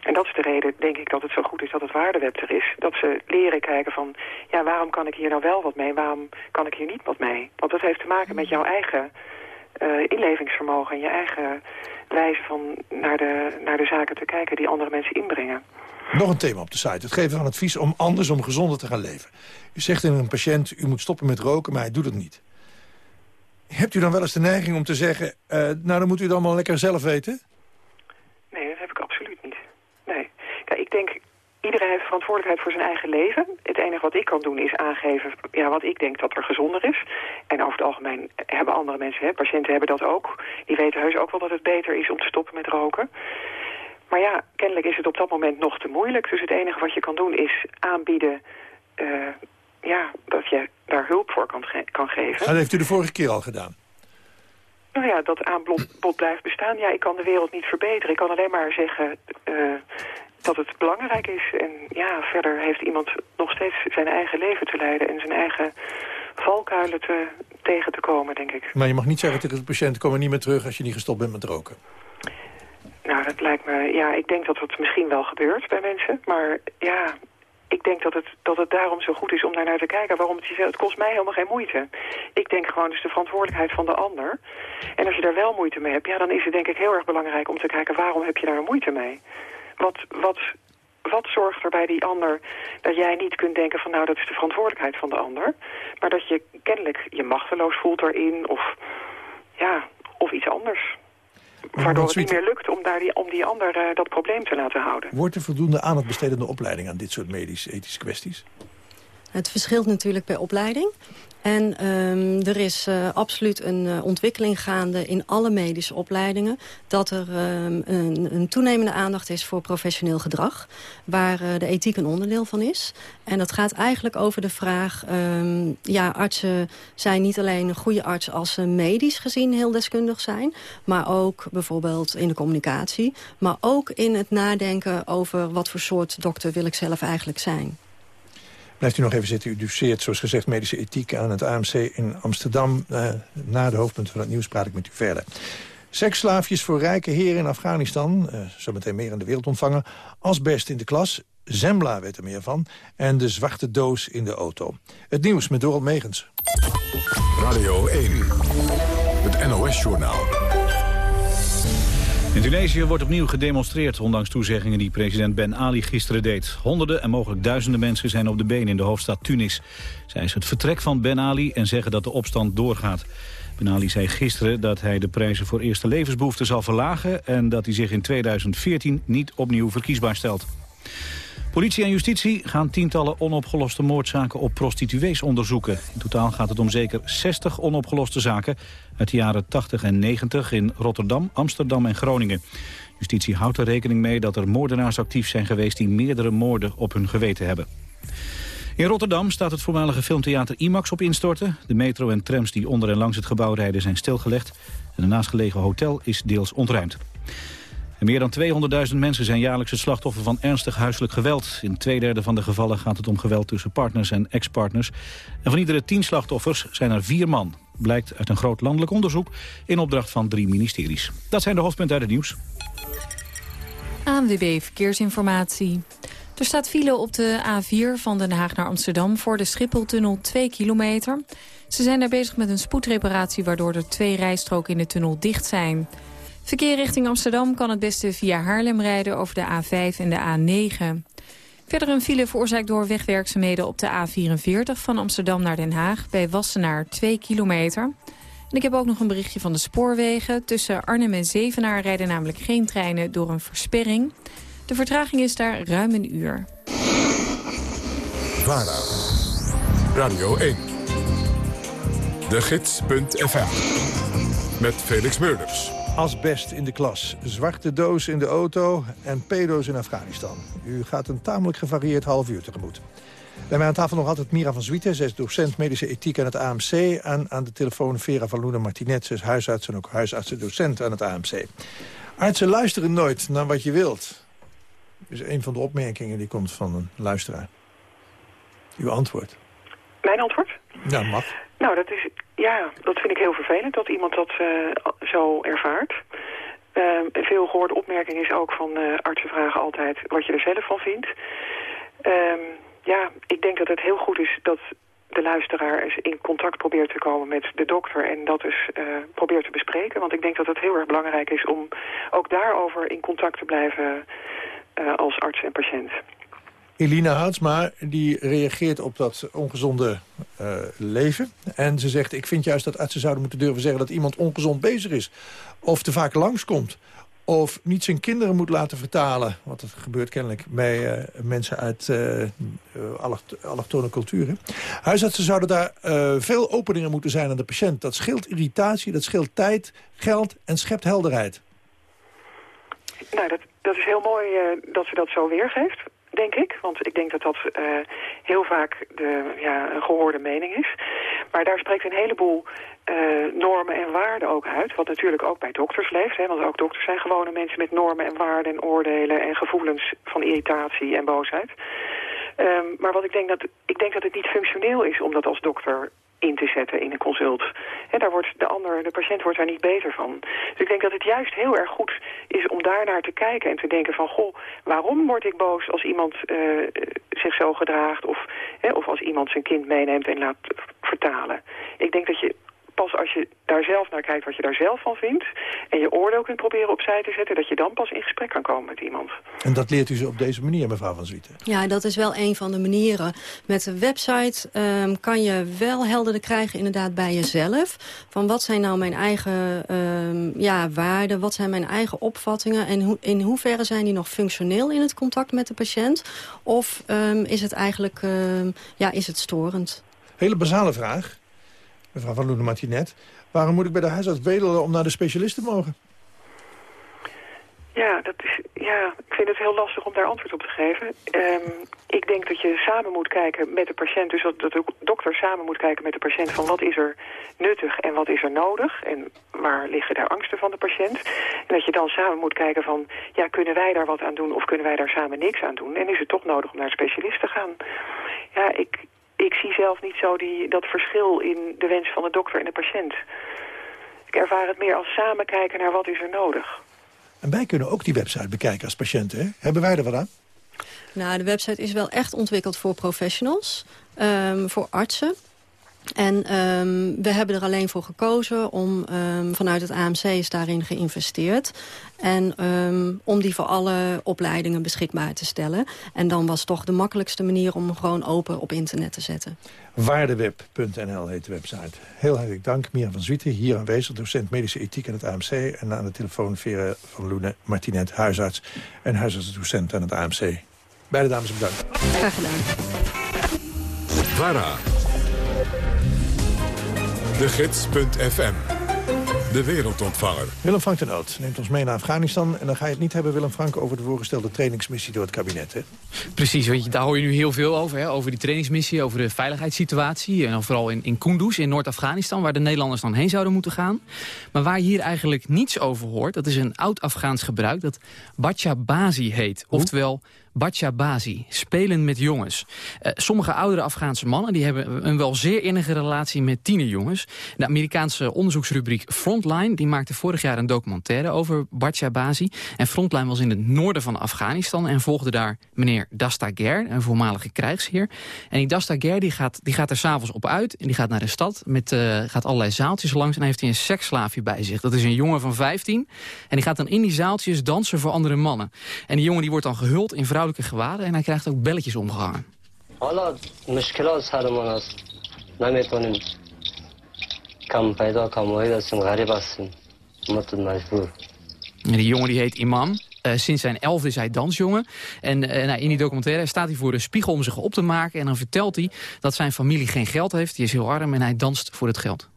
En dat is de reden, denk ik, dat het zo goed is dat het waardeweb er is. Dat ze leren kijken van, ja, waarom kan ik hier nou wel wat mee? Waarom kan ik hier niet wat mee? Want dat heeft te maken met jouw eigen uh, inlevingsvermogen... en je eigen wijze van naar de, naar de zaken te kijken die andere mensen inbrengen. Nog een thema op de site. Het geven van advies om anders, om gezonder te gaan leven. U zegt in een patiënt, u moet stoppen met roken, maar hij doet het niet. Hebt u dan wel eens de neiging om te zeggen... Uh, nou, dan moet u het allemaal lekker zelf weten? Nee, dat heb ik absoluut niet. Nee. Kijk, ik denk, iedereen heeft verantwoordelijkheid voor zijn eigen leven. Het enige wat ik kan doen is aangeven ja, wat ik denk dat er gezonder is. En over het algemeen hebben andere mensen, hè, patiënten hebben dat ook. Die weten heus ook wel dat het beter is om te stoppen met roken. Maar ja, kennelijk is het op dat moment nog te moeilijk. Dus het enige wat je kan doen is aanbieden... Uh, ja, dat je daar hulp voor kan, ge kan geven. Dat heeft u de vorige keer al gedaan? Nou ja, dat aanbod blijft bestaan. Ja, ik kan de wereld niet verbeteren. Ik kan alleen maar zeggen uh, dat het belangrijk is. En ja, verder heeft iemand nog steeds zijn eigen leven te leiden... en zijn eigen valkuilen te, tegen te komen, denk ik. Maar je mag niet zeggen tegen de patiënt... kom er niet meer terug als je niet gestopt bent met roken. Nou, dat lijkt me... Ja, ik denk dat het misschien wel gebeurt bij mensen. Maar ja, ik denk dat het, dat het daarom zo goed is om daar naar te kijken. Waarom het, het kost mij helemaal geen moeite. Ik denk gewoon, dus de verantwoordelijkheid van de ander. En als je daar wel moeite mee hebt, ja, dan is het denk ik heel erg belangrijk om te kijken... waarom heb je daar moeite mee? Wat, wat, wat zorgt er bij die ander dat jij niet kunt denken van... nou, dat is de verantwoordelijkheid van de ander. Maar dat je kennelijk je machteloos voelt erin of, ja, of iets anders. Waardoor het niet meer lukt om, daar die, om die ander eh, dat probleem te laten houden. Wordt er voldoende aandacht besteed aan de opleiding aan dit soort medisch-ethische kwesties? Het verschilt natuurlijk per opleiding. En um, er is uh, absoluut een uh, ontwikkeling gaande in alle medische opleidingen... dat er um, een, een, toenemende aandacht is voor professioneel gedrag... waar uh, de ethiek een onderdeel van is. En dat gaat eigenlijk over de vraag... Um, ja, artsen zijn niet alleen een goede arts als ze medisch gezien heel deskundig zijn... maar ook bijvoorbeeld in de communicatie... maar ook in het nadenken over wat voor soort dokter wil ik zelf eigenlijk zijn. Blijft u nog even zitten. U doseert, zoals gezegd, medische ethiek aan het AMC in Amsterdam. Uh, na de hoofdpunten van het nieuws praat ik met u verder. Seksslaafjes voor rijke heren in Afghanistan. Uh, zometeen meer in de wereld ontvangen. Asbest in de klas. Zembla weet er meer van. En de zwarte doos in de auto. Het nieuws met Dorald Megens. Radio 1. Het NOS-journaal. In Tunesië wordt opnieuw gedemonstreerd, ondanks toezeggingen die president Ben Ali gisteren deed. Honderden en mogelijk duizenden mensen zijn op de been in de hoofdstad Tunis. Zij is het vertrek van Ben Ali en zeggen dat de opstand doorgaat. Ben Ali zei gisteren dat hij de prijzen voor eerste levensbehoeften zal verlagen... en dat hij zich in 2014 niet opnieuw verkiesbaar stelt. Politie en justitie gaan tientallen onopgeloste moordzaken op prostituees onderzoeken. In totaal gaat het om zeker 60 onopgeloste zaken uit de jaren 80 en 90 in Rotterdam, Amsterdam en Groningen. Justitie houdt er rekening mee dat er moordenaars actief zijn geweest die meerdere moorden op hun geweten hebben. In Rotterdam staat het voormalige filmtheater IMAX op instorten. De metro en trams die onder en langs het gebouw rijden zijn stilgelegd. En een naastgelegen hotel is deels ontruimd meer dan 200.000 mensen zijn jaarlijks het slachtoffer van ernstig huiselijk geweld. In twee derde van de gevallen gaat het om geweld tussen partners en ex-partners. En van iedere tien slachtoffers zijn er vier man. Blijkt uit een groot landelijk onderzoek in opdracht van drie ministeries. Dat zijn de hoofdpunten uit het nieuws. ANWB Verkeersinformatie. Er staat file op de A4 van Den Haag naar Amsterdam voor de Schipholtunnel 2 kilometer. Ze zijn daar bezig met een spoedreparatie waardoor er twee rijstroken in de tunnel dicht zijn. Verkeer richting Amsterdam kan het beste via Haarlem rijden over de A5 en de A9. Verder een file veroorzaakt door wegwerkzaamheden op de A44 van Amsterdam naar Den Haag... bij Wassenaar 2 kilometer. En ik heb ook nog een berichtje van de spoorwegen. Tussen Arnhem en Zevenaar rijden namelijk geen treinen door een versperring. De vertraging is daar ruim een uur. VARA, Radio 1, de gids.fm, met Felix Meurders. Asbest in de klas, zwarte doos in de auto en pedo's in Afghanistan. U gaat een tamelijk gevarieerd half uur tegemoet. Bij mij aan tafel nog altijd Mira van Zwieten. Zij is docent medische ethiek aan het AMC. En aan de telefoon Vera van Loenen Martinet. Ze is huisarts en ook huisartsendocent aan het AMC. Artsen luisteren nooit naar wat je wilt. is een van de opmerkingen die komt van een luisteraar. Uw antwoord. Mijn antwoord? Ja, mag. Nou, dat is, ja, dat vind ik heel vervelend dat iemand dat uh, zo ervaart. Een veel gehoorde opmerking is ook van uh, artsen vragen altijd wat je er zelf van vindt. Ehm, ja, ik denk dat het heel goed is dat de luisteraar eens in contact probeert te komen met de dokter en dat dus probeert te bespreken. Want ik denk dat het heel erg belangrijk is om ook daarover in contact te blijven als arts en patiënt. Elina Houtsma die reageert op dat ongezonde uh, leven. En ze zegt, ik vind juist dat artsen zouden moeten durven zeggen... dat iemand ongezond bezig is. Of te vaak langskomt. Of niet zijn kinderen moet laten vertalen. Want dat gebeurt kennelijk bij uh, mensen uit uh, allochtone culturen. Huisartsen zouden daar veel openinger moeten zijn aan de patiënt. Dat scheelt irritatie, dat scheelt tijd, geld en schept helderheid. Nou, dat, dat is heel mooi dat ze dat zo weergeeft denk ik. Want ik denk dat dat uh, heel vaak de, ja, gehoorde mening is. Maar daar spreekt een heleboel uh, normen en waarden ook uit. Wat natuurlijk ook bij dokters leeft. Hè, want ook dokters zijn gewone mensen met normen en waarden en oordelen... en gevoelens van irritatie en boosheid. Um, maar wat ik denk dat ik denk dat het niet functioneel is om dat als dokter in te zetten in een consult. En daar wordt de ander, de patiënt wordt daar niet beter van. Dus ik denk dat het juist heel erg goed is om daar naar te kijken en te denken van... goh, waarom word ik boos als iemand uh, zich zo gedraagt... Of, of als iemand zijn kind meeneemt en laat vertalen. Ik denk dat je pas als je daar zelf naar kijkt wat je daar zelf van vindt... en je oordeel kunt proberen opzij te zetten... dat je dan pas in gesprek kan komen met iemand. En dat leert u ze op deze manier, mevrouw Van Zwieten? Ja, dat is wel een van de manieren. Met de website um, kan je wel helderder krijgen inderdaad bij jezelf... van wat zijn nou mijn eigen um, ja, waarden, wat zijn mijn eigen opvattingen... en ho in hoeverre zijn die nog functioneel in het contact met de patiënt... of um, is het eigenlijk ja, is het storend? Hele basale vraag mevrouw Van Loenen Martinet. Waarom moet ik bij de huisarts bedelen om naar de specialist te mogen? Ja, dat is, ja, ik vind het heel lastig om daar antwoord op te geven. Um, ik denk dat je samen moet kijken met de patiënt, dus dat, dat de dokter samen moet kijken met de patiënt van wat is er nuttig en wat is er nodig en waar liggen daar angsten van de patiënt. En dat je dan samen moet kijken van, ja, kunnen wij daar wat aan doen of kunnen wij daar samen niks aan doen? En is het toch nodig om naar een specialist te gaan? Ja, ik, ik zie zelf niet zo die, dat verschil in de wens van de dokter en de patiënt. Ik ervaar het meer als samen kijken naar wat is er nodig. En wij kunnen ook die website bekijken als patiënten. Hè? Hebben wij er wat aan? Nou, de website is wel echt ontwikkeld voor professionals, um, voor artsen. En um, we hebben er alleen voor gekozen om um, vanuit het AMC is daarin geïnvesteerd. En um, om die voor alle opleidingen beschikbaar te stellen. En dan was toch de makkelijkste manier om hem gewoon open op internet te zetten. Waardeweb.nl heet de website. Heel hartelijk dank, Mira van Zwieten, hier aanwezig, docent medische ethiek aan het AMC. En aan de telefoon Vera van Loene Martinet, huisarts en huisartsdocent aan het AMC. Beide dames bedankt. Graag gedaan. VARA de Gids.fm. De wereldontvanger. Willem Frank de Noot neemt ons mee naar Afghanistan. En dan ga je het niet hebben, Willem Frank, over de voorgestelde trainingsmissie door het kabinet. Hè? Precies, want daar hoor je nu heel veel over. Hè? Over die trainingsmissie, over de veiligheidssituatie. En dan vooral in, in Kunduz, in Noord-Afghanistan, waar de Nederlanders dan heen zouden moeten gaan. Maar waar je hier eigenlijk niets over hoort, dat is een oud-Afghaans gebruik dat Bacha Bazi heet. Oftewel Bacha Bazi, spelen met jongens. Uh, sommige oudere Afghaanse mannen die hebben een wel zeer innige relatie met tienerjongens. De Amerikaanse onderzoeksrubriek Frontline die maakte vorig jaar een documentaire over Bacha Bazi. En Frontline was in het noorden van Afghanistan en volgde daar meneer Dastager, een voormalige krijgsheer. En die Dastager die gaat, die gaat er s'avonds op uit en die gaat naar de stad, met, uh, gaat allerlei zaaltjes langs en heeft hij een seksslaafje bij zich. Dat is een jongen van 15 en die gaat dan in die zaaltjes dansen voor andere mannen. En die jongen die wordt dan gehuld in vrouwen vrouwelijke gewaden en hij krijgt ook belletjes omgehangen. En die jongen die heet Imam. Uh, sinds zijn elfde is hij dansjongen. En uh, nou, in die documentaire staat hij voor de spiegel om zich op te maken. En dan vertelt hij dat zijn familie geen geld heeft. Die is heel arm en hij danst voor het geld.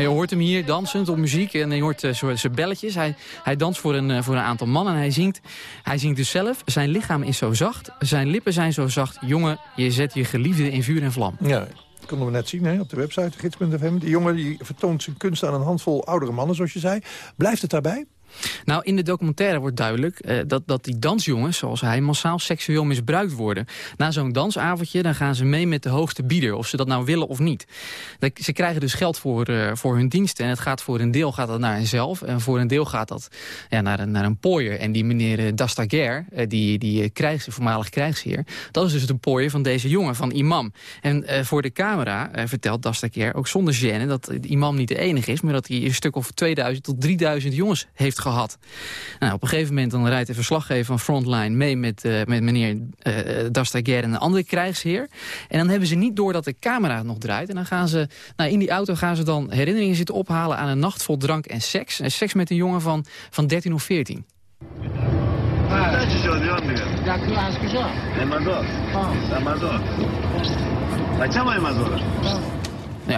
Je hoort hem hier dansend op muziek en je hoort uh, zijn belletjes. Hij, hij danst voor een, uh, voor een aantal mannen en hij zingt, hij zingt dus zelf. Zijn lichaam is zo zacht, zijn lippen zijn zo zacht. Jongen, je zet je geliefde in vuur en vlam. Ja, konden we net zien hè, op de website gids.fm. Die jongen die vertoont zijn kunst aan een handvol oudere mannen, zoals je zei. Blijft het daarbij? Nou, in de documentaire wordt duidelijk uh, dat, dat die dansjongens, zoals hij, massaal seksueel misbruikt worden. Na zo'n dansavondje dan gaan ze mee met de hoogste bieder, of ze dat nou willen of niet. Ze krijgen dus geld voor, uh, voor hun diensten en het gaat voor een deel gaat dat naar henzelf en voor een deel gaat dat ja, naar, een, naar een pooier. En die meneer uh, Dastager, die, die krijgs, voormalig krijgsheer, dat is dus de pooier van deze jongen, van imam. En voor de camera vertelt Dastager ook zonder gêne dat imam niet de enige is, maar dat hij een stuk of 2000 tot 3000 jongens heeft gehad. Nou, op een gegeven moment dan rijdt de verslaggever van Frontline mee met, uh, met meneer uh, Dastaguer en een andere krijgsheer. En dan hebben ze niet door dat de camera nog draait. En dan gaan ze, nou, in die auto gaan ze dan herinneringen zitten ophalen aan een nacht vol drank en seks. En seks met een jongen van, van 13 of 14. Ja,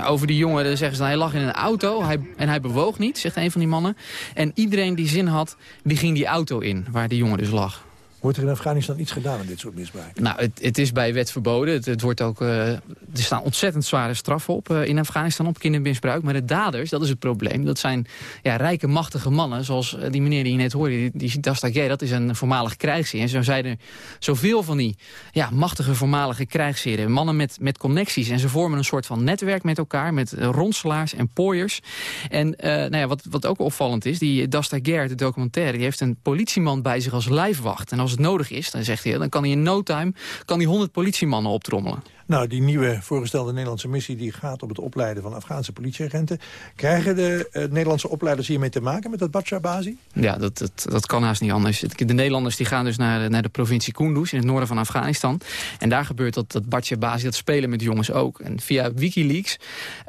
over die jongen zeggen ze, hij lag in een auto hij, en hij bewoog niet, zegt een van die mannen. En iedereen die zin had, die ging die auto in, waar die jongen dus lag. Wordt er in Afghanistan iets gedaan aan dit soort misbruik? Nou, het, het is bij wet verboden. Het, wordt ook, eh, er staan ontzettend zware straffen op eh, in Afghanistan op kindermisbruik. Maar de daders, dat is het probleem. Dat zijn ja, rijke, machtige mannen. Zoals eh, die meneer die je net hoorde, die, die Dastagé, dat is een voormalig krijgsheer. En zo zijn er zoveel van die ja, machtige voormalige krijgsheren. Mannen met, met connecties. En ze vormen een soort van netwerk met elkaar. Met ronselaars en pooiers. En nou ja, wat, wat ook opvallend is, die Dastager, de documentaire... die heeft een politieman bij zich als lijfwacht. En als als het nodig is, dan zegt hij, dan kan hij in no time kan hij 100 politiemannen optrommelen. Nou, die nieuwe voorgestelde Nederlandse missie die gaat op het opleiden van Afghaanse politieagenten. Krijgen de uh, Nederlandse opleiders hiermee te maken met dat Bacha-bazi? Ja, dat, dat, dat kan haast niet anders. De Nederlanders die gaan dus naar, de, naar de provincie Kunduz in het noorden van Afghanistan. En daar gebeurt dat, dat Bacha-bazi, dat spelen met de jongens ook. En via Wikileaks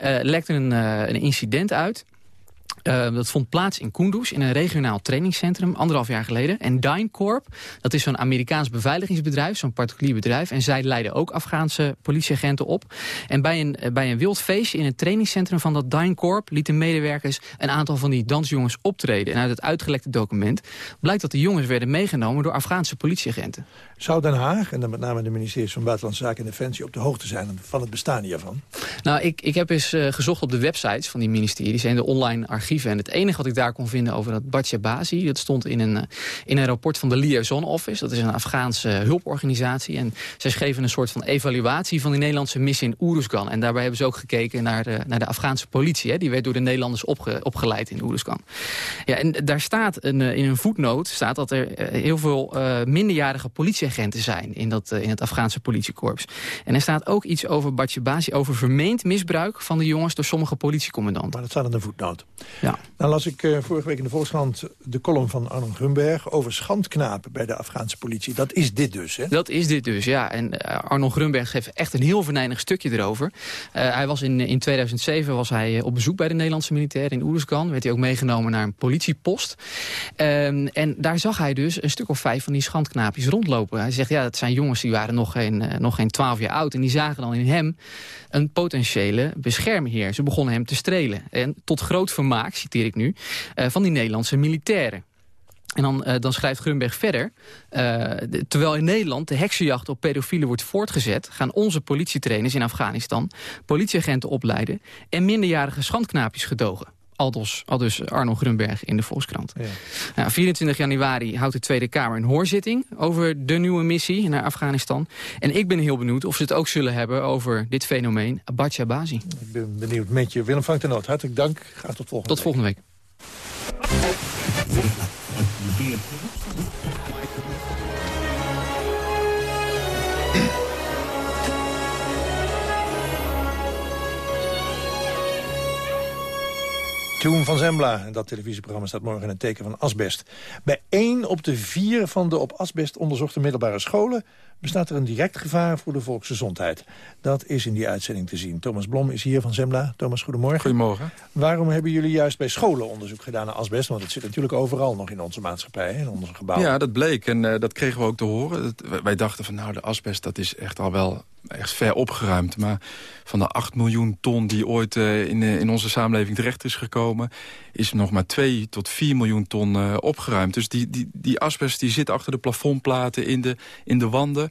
uh, lekte een, uh, een incident uit uh, dat vond plaats in Kunduz, in een regionaal trainingscentrum, anderhalf jaar geleden. En DynCorp, dat is zo'n Amerikaans beveiligingsbedrijf, zo'n particulier bedrijf. En zij leiden ook Afghaanse politieagenten op. En bij een, eh, bij een wild feestje in het trainingscentrum van dat DynCorp... lieten medewerkers een aantal van die dansjongens optreden. En uit het uitgelekte document blijkt dat de jongens werden meegenomen door Afghaanse politieagenten. Zou Den Haag, en dan met name de ministeries van Buitenlandse Zaken en Defensie... op de hoogte zijn van het bestaan hiervan? Nou, ik, ik heb eens uh, gezocht op de websites van die ministeries en de online archieven. En het enige wat ik daar kon vinden over dat Batje Bazi... dat stond in een, uh, in een rapport van de Liaison Office. Dat is een Afghaanse hulporganisatie. En zij schreven een soort van evaluatie van die Nederlandse missie in Oeruzgan. En daarbij hebben ze ook gekeken naar de, naar de Afghaanse politie. Hè. Die werd door de Nederlanders opge, opgeleid in Oeruzgan. Ja, en daar staat een, uh, in een voetnoot staat dat er heel veel minderjarige politie agenten zijn in, dat, in het Afghaanse politiekorps. En er staat ook iets over Batjebazi, over vermeend misbruik van de jongens door sommige politiecommandanten. Dat staat in de voetnoot. Ja. Nou las ik uh, vorige week in de Volkskrant de column van Arnon Grunberg over schandknapen bij de Afghaanse politie. Dat is dit dus, hè? Dat is dit dus, ja. En uh, Arnon Grunberg geeft echt een heel venijnig stukje erover. hij was in, in 2007 was hij op bezoek bij de Nederlandse militairen in Oeruzgan. Werd hij ook meegenomen naar een politiepost. Um, en daar zag hij dus een stuk of vijf van die schandknaapjes rondlopen. Hij zegt, ja, dat zijn jongens die waren nog geen, nog geen 12 jaar oud. En die zagen dan in hem een potentiële beschermheer. Ze begonnen hem te strelen. En tot groot vermaak, citeer ik nu, uh, van die Nederlandse militairen. En dan, uh, dan schrijft Grunberg verder... De, terwijl in Nederland de heksenjacht op pedofielen wordt voortgezet... gaan onze politietrainers in Afghanistan politieagenten opleiden... en minderjarige schandknaapjes gedogen. Aldus, aldus Arno Grunberg in de Volkskrant. Ja. Nou, 24 januari houdt de Tweede Kamer een hoorzitting... over de nieuwe missie naar Afghanistan. En ik ben heel benieuwd of ze het ook zullen hebben... over dit fenomeen Abacha Bazi. Ik ben benieuwd met je. Willem van den Noot, hartelijk dank. Graag tot volgende tot volgende week. Toen van Zembla. Dat televisieprogramma staat morgen in het teken van asbest. Bij één op de vier van de op asbest onderzochte middelbare scholen... bestaat er een direct gevaar voor de volksgezondheid. Dat is in die uitzending te zien. Thomas Blom is hier van Zembla. Thomas, goedemorgen. Goedemorgen. Waarom hebben jullie juist bij scholen onderzoek gedaan naar asbest? Want het zit natuurlijk overal nog in onze maatschappij, in onze gebouwen. Ja, dat bleek. En uh, dat kregen we ook te horen. Dat, wij dachten van, nou, de asbest dat is echt al wel echt ver opgeruimd. Maar van de 8 miljoen ton die ooit uh, in, uh, in onze samenleving terecht is gekomen... is nog maar 2 tot 4 miljoen ton opgeruimd. Dus die, die, die asbest die zit achter de plafondplaten in de, in de wanden...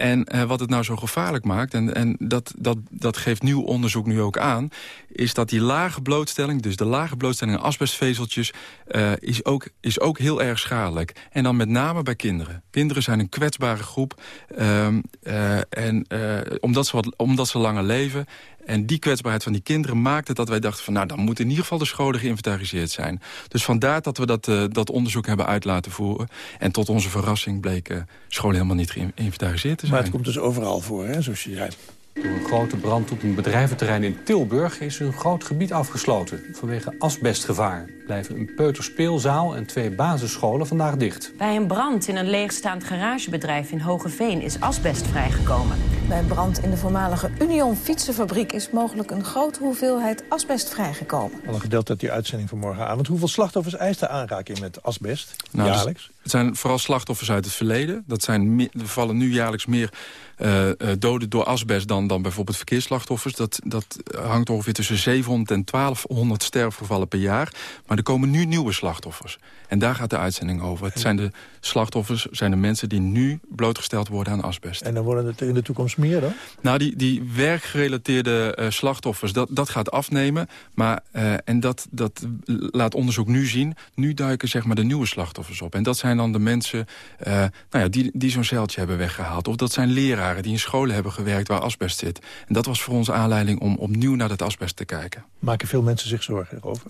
En uh, wat het nou zo gevaarlijk maakt, en, en dat, dat, dat geeft nieuw onderzoek nu ook aan... is dat die lage blootstelling, dus de lage blootstelling aan asbestvezeltjes... Uh, is, ook, is ook heel erg schadelijk. En dan met name bij kinderen. Kinderen zijn een kwetsbare groep. Uh, en omdat, ze wat, omdat ze langer leven... En die kwetsbaarheid van die kinderen maakte dat wij dachten van... nou, dan moeten in ieder geval de scholen geïnventariseerd zijn. Dus vandaar dat we dat, dat onderzoek hebben uit laten voeren. En tot onze verrassing bleken scholen helemaal niet geïnventariseerd te zijn. Maar het komt dus overal voor, hè, zoals je zei. Door een grote brand op een bedrijventerrein in Tilburg is een groot gebied afgesloten. Vanwege asbestgevaar blijven een peuterspeelzaal en twee basisscholen vandaag dicht. Bij een brand in een leegstaand garagebedrijf in Hogeveen is asbest vrijgekomen. Bij een brand in de voormalige Union fietsenfabriek is mogelijk een grote hoeveelheid asbest vrijgekomen. Al een gedeelte uit die uitzending van morgenavond. Hoeveel slachtoffers eist de aanraking met asbest nou, jaarlijks? Het zijn vooral slachtoffers uit het verleden. Dat zijn, er vallen nu jaarlijks meer doden door asbest dan, dan bijvoorbeeld verkeersslachtoffers. Dat, dat hangt ongeveer tussen 700 en 1200 sterfgevallen per jaar. Maar er komen nu nieuwe slachtoffers. En daar gaat de uitzending over. Het zijn de slachtoffers, zijn de mensen die nu blootgesteld worden aan asbest. En dan worden het in de toekomst meer dan? Nou, die, die werkgerelateerde uh, slachtoffers, dat, dat gaat afnemen. Maar, uh, en dat, dat laat onderzoek nu zien. Nu duiken zeg maar de nieuwe slachtoffers op. En dat zijn dan de mensen uh, nou ja, die, die zo'n zeiltje hebben weggehaald. Of dat zijn leraren die in scholen hebben gewerkt waar asbest zit. En dat was voor ons aanleiding om opnieuw naar dat asbest te kijken. Maken veel mensen zich zorgen erover?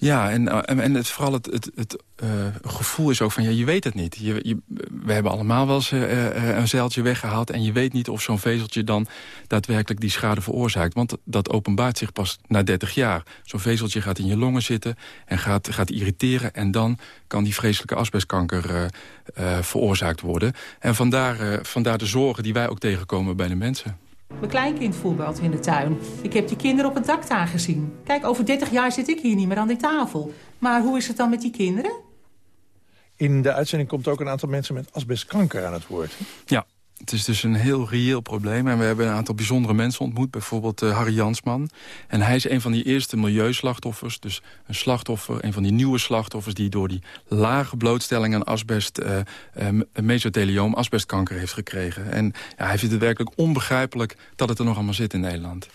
Ja, en, en, en vooral het, het, het uh, gevoel is ook van, ja, je weet het niet. Je, je, we hebben allemaal wel eens uh, een zeiltje weggehaald... en je weet niet of zo'n vezeltje dan daadwerkelijk die schade veroorzaakt. Want dat openbaart zich pas na 30 jaar. Zo'n vezeltje gaat in je longen zitten en gaat, gaat irriteren... en dan kan die vreselijke asbestkanker veroorzaakt worden. En vandaar, vandaar de zorgen die wij ook tegenkomen bij de mensen. Mijn kleinkind voetbalt in de tuin. Ik heb die kinderen op het dak gezien. Kijk, over 30 jaar zit ik hier niet meer aan die tafel. Maar hoe is het dan met die kinderen? In de uitzending komt ook een aantal mensen met asbestkanker aan het woord. Ja, het is dus een heel reëel probleem. En we hebben een aantal bijzondere mensen ontmoet. Bijvoorbeeld uh, Harry Jansman. En hij is een van die eerste milieuslachtoffers. Dus een slachtoffer, een van die nieuwe slachtoffers... die door die lage blootstelling aan asbest... Uh, uh, asbestkanker heeft gekregen. En ja, hij vindt het werkelijk onbegrijpelijk dat het er nog allemaal zit in Nederland.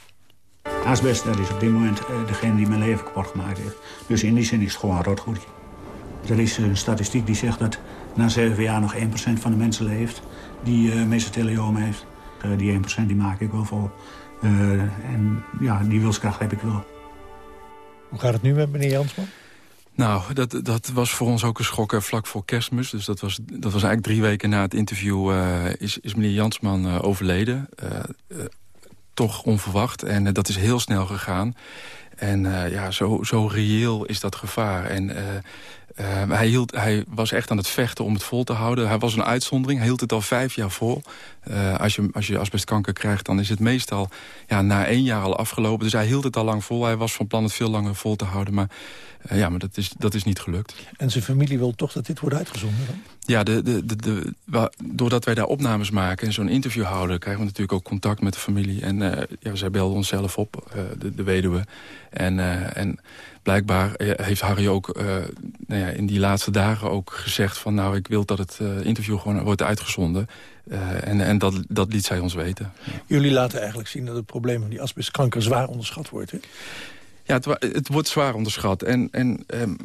Asbest dat is op dit moment degene die mijn leven kapot gemaakt heeft. Dus in die zin is het gewoon een rotgoedje. Er is een statistiek die zegt dat na zeven jaar nog 1% van de mensen leeft die uh, mesothelioom heeft. Uh, die 1% die maak ik wel vol. Uh, en ja, die wilskracht heb ik wel. Hoe gaat het nu met meneer Jansman? Nou, dat, dat was voor ons ook een schok vlak voor kerstmis. Dus dat was, dat was eigenlijk drie weken na het interview is, is meneer Jansman overleden. toch onverwacht. En dat is heel snel gegaan. En ja, zo, zo reëel is dat gevaar. En uh, hij, hield, hij was echt aan het vechten om het vol te houden. Hij was een uitzondering. Hij hield het al vijf jaar vol. Uh, als, je, als je asbestkanker krijgt, dan is het meestal ja, na één jaar al afgelopen. Dus hij hield het al lang vol. Hij was van plan het veel langer vol te houden. Maar, uh, ja, maar dat, is, dat is niet gelukt. En zijn familie wil toch dat dit wordt uitgezonden dan? Ja, de, de, de, de, doordat wij daar opnames maken en zo'n interview houden... krijgen we natuurlijk ook contact met de familie. En uh, ja, zij belden ons zelf op, de, de weduwe. En, en blijkbaar heeft Harry ook uh, nou ja, in die laatste dagen ook gezegd van... nou, ik wil dat het uh, interview gewoon wordt uitgezonden. Uh, en en dat, dat liet zij ons weten. Jullie laten eigenlijk zien dat het probleem van die asbestkanker zwaar onderschat wordt, hè? Ja, het, het wordt zwaar onderschat. En, en um,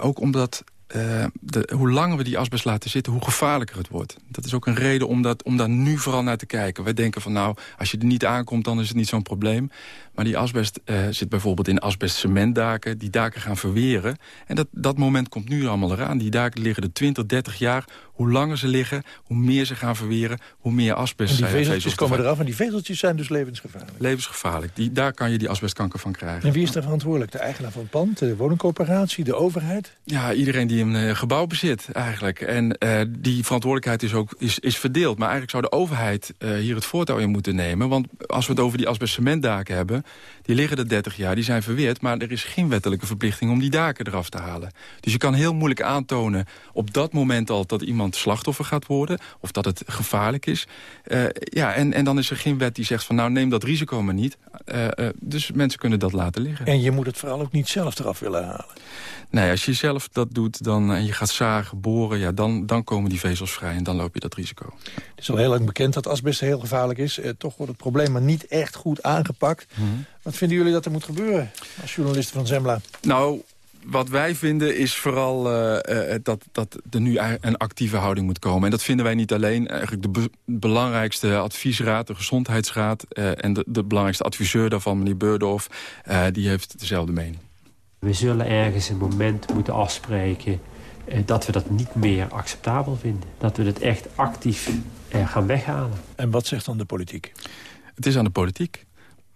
ook omdat uh, de, hoe langer we die asbest laten zitten, hoe gevaarlijker het wordt. Dat is ook een reden om, dat, om daar nu vooral naar te kijken. Wij denken van nou, als je er niet aankomt, dan is het niet zo'n probleem. Maar die asbest uh, zit bijvoorbeeld in asbestcementdaken. Die daken gaan verweren. En dat, dat moment komt nu allemaal eraan. Die daken liggen er 20, 30 jaar. Hoe langer ze liggen, hoe meer ze gaan verweren, hoe meer asbest... En die vezeltjes komen eraf en die vezeltjes zijn dus levensgevaarlijk. Levensgevaarlijk. Die, daar kan je die asbestkanker van krijgen. En wie is daar verantwoordelijk? De eigenaar van het pand, de woningcoöperatie, de overheid? Ja, iedereen die een uh, gebouw bezit eigenlijk. En uh, die verantwoordelijkheid is ook is, is verdeeld. Maar eigenlijk zou de overheid uh, hier het voortouw in moeten nemen. Want als we het over die asbestcementdaken hebben... die liggen er 30 jaar, die zijn verweerd... maar er is geen wettelijke verplichting om die daken eraf te halen. Dus je kan heel moeilijk aantonen op dat moment al... dat iemand slachtoffer gaat worden of dat het gevaarlijk is. Uh, ja, en, en dan is er geen wet die zegt van nou neem dat risico maar niet. Dus mensen kunnen dat laten liggen. En je moet het vooral ook niet zelf eraf willen halen. Nee, als je zelf dat doet dan, en je gaat zagen, boren... Ja, dan, dan komen die vezels vrij en dan loop je dat risico. Het is al heel lang bekend dat asbest heel gevaarlijk is. Eh, toch wordt het probleem maar niet echt goed aangepakt. Mm -hmm. Wat vinden jullie dat er moet gebeuren als journalisten van Zembla? Nou, wat wij vinden is vooral uh, uh, dat, dat er nu een actieve houding moet komen. En dat vinden wij niet alleen. Eigenlijk de be belangrijkste adviesraad, de gezondheidsraad... Uh, en de, de, belangrijkste adviseur daarvan, meneer Beurdorf... die heeft dezelfde mening. We zullen ergens een moment moeten afspreken... dat we dat niet meer acceptabel vinden. Dat we het echt actief gaan weghalen. En wat zegt dan de politiek? Het is aan de politiek.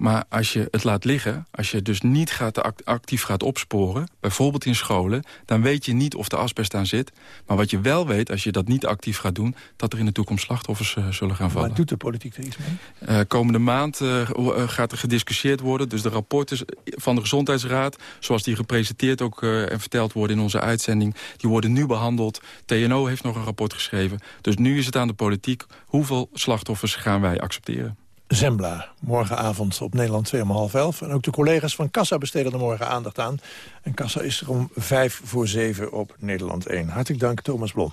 Maar als je het laat liggen, als je dus niet gaat act- actief gaat opsporen... bijvoorbeeld in scholen, dan weet je niet of er asbest aan zit. Maar wat je wel weet, als je dat niet actief gaat doen... dat er in de toekomst slachtoffers eh, zullen gaan vallen. Maar doet de politiek er iets mee? Eh, komende maand eh, gaat er gediscussieerd worden. Dus de rapporten van de Gezondheidsraad... zoals die gepresenteerd ook en verteld worden in onze uitzending... die worden nu behandeld. TNO heeft nog een rapport geschreven. Dus nu is het aan de politiek. Hoeveel slachtoffers gaan wij accepteren? Zembla, morgenavond op Nederland 2 om half elf. En ook de collega's van Kassa besteden er morgen aandacht aan. En Kassa is er om vijf voor zeven op Nederland 1. Hartelijk dank, Thomas Blom.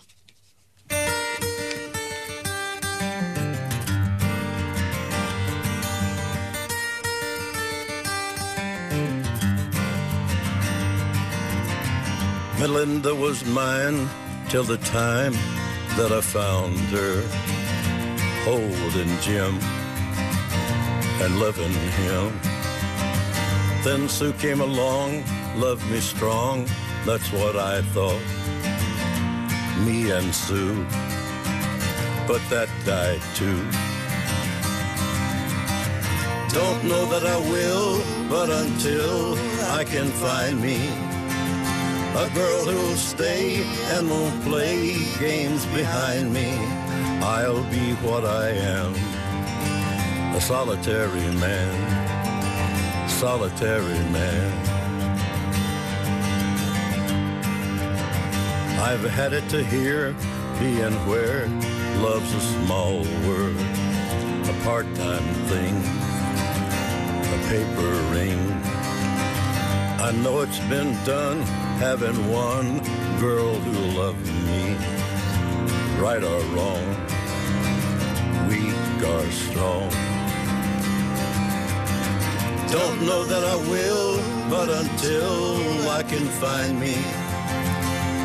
Melinda was mine till the time that I found her holding Jim and loving him. Then Sue came along, loved me strong, that's what I thought. Me and Sue, but that died too. Don't know that I will, but until I can find me a girl who'll stay and won't play games behind me. I'll be what I am, a solitary man, solitary man. I've had it to here, being where love's a small word, a part-time thing, a paper ring. I know it's been done having one girl who loved me, right or wrong, weak or strong. Don't know that I will, but until I can find me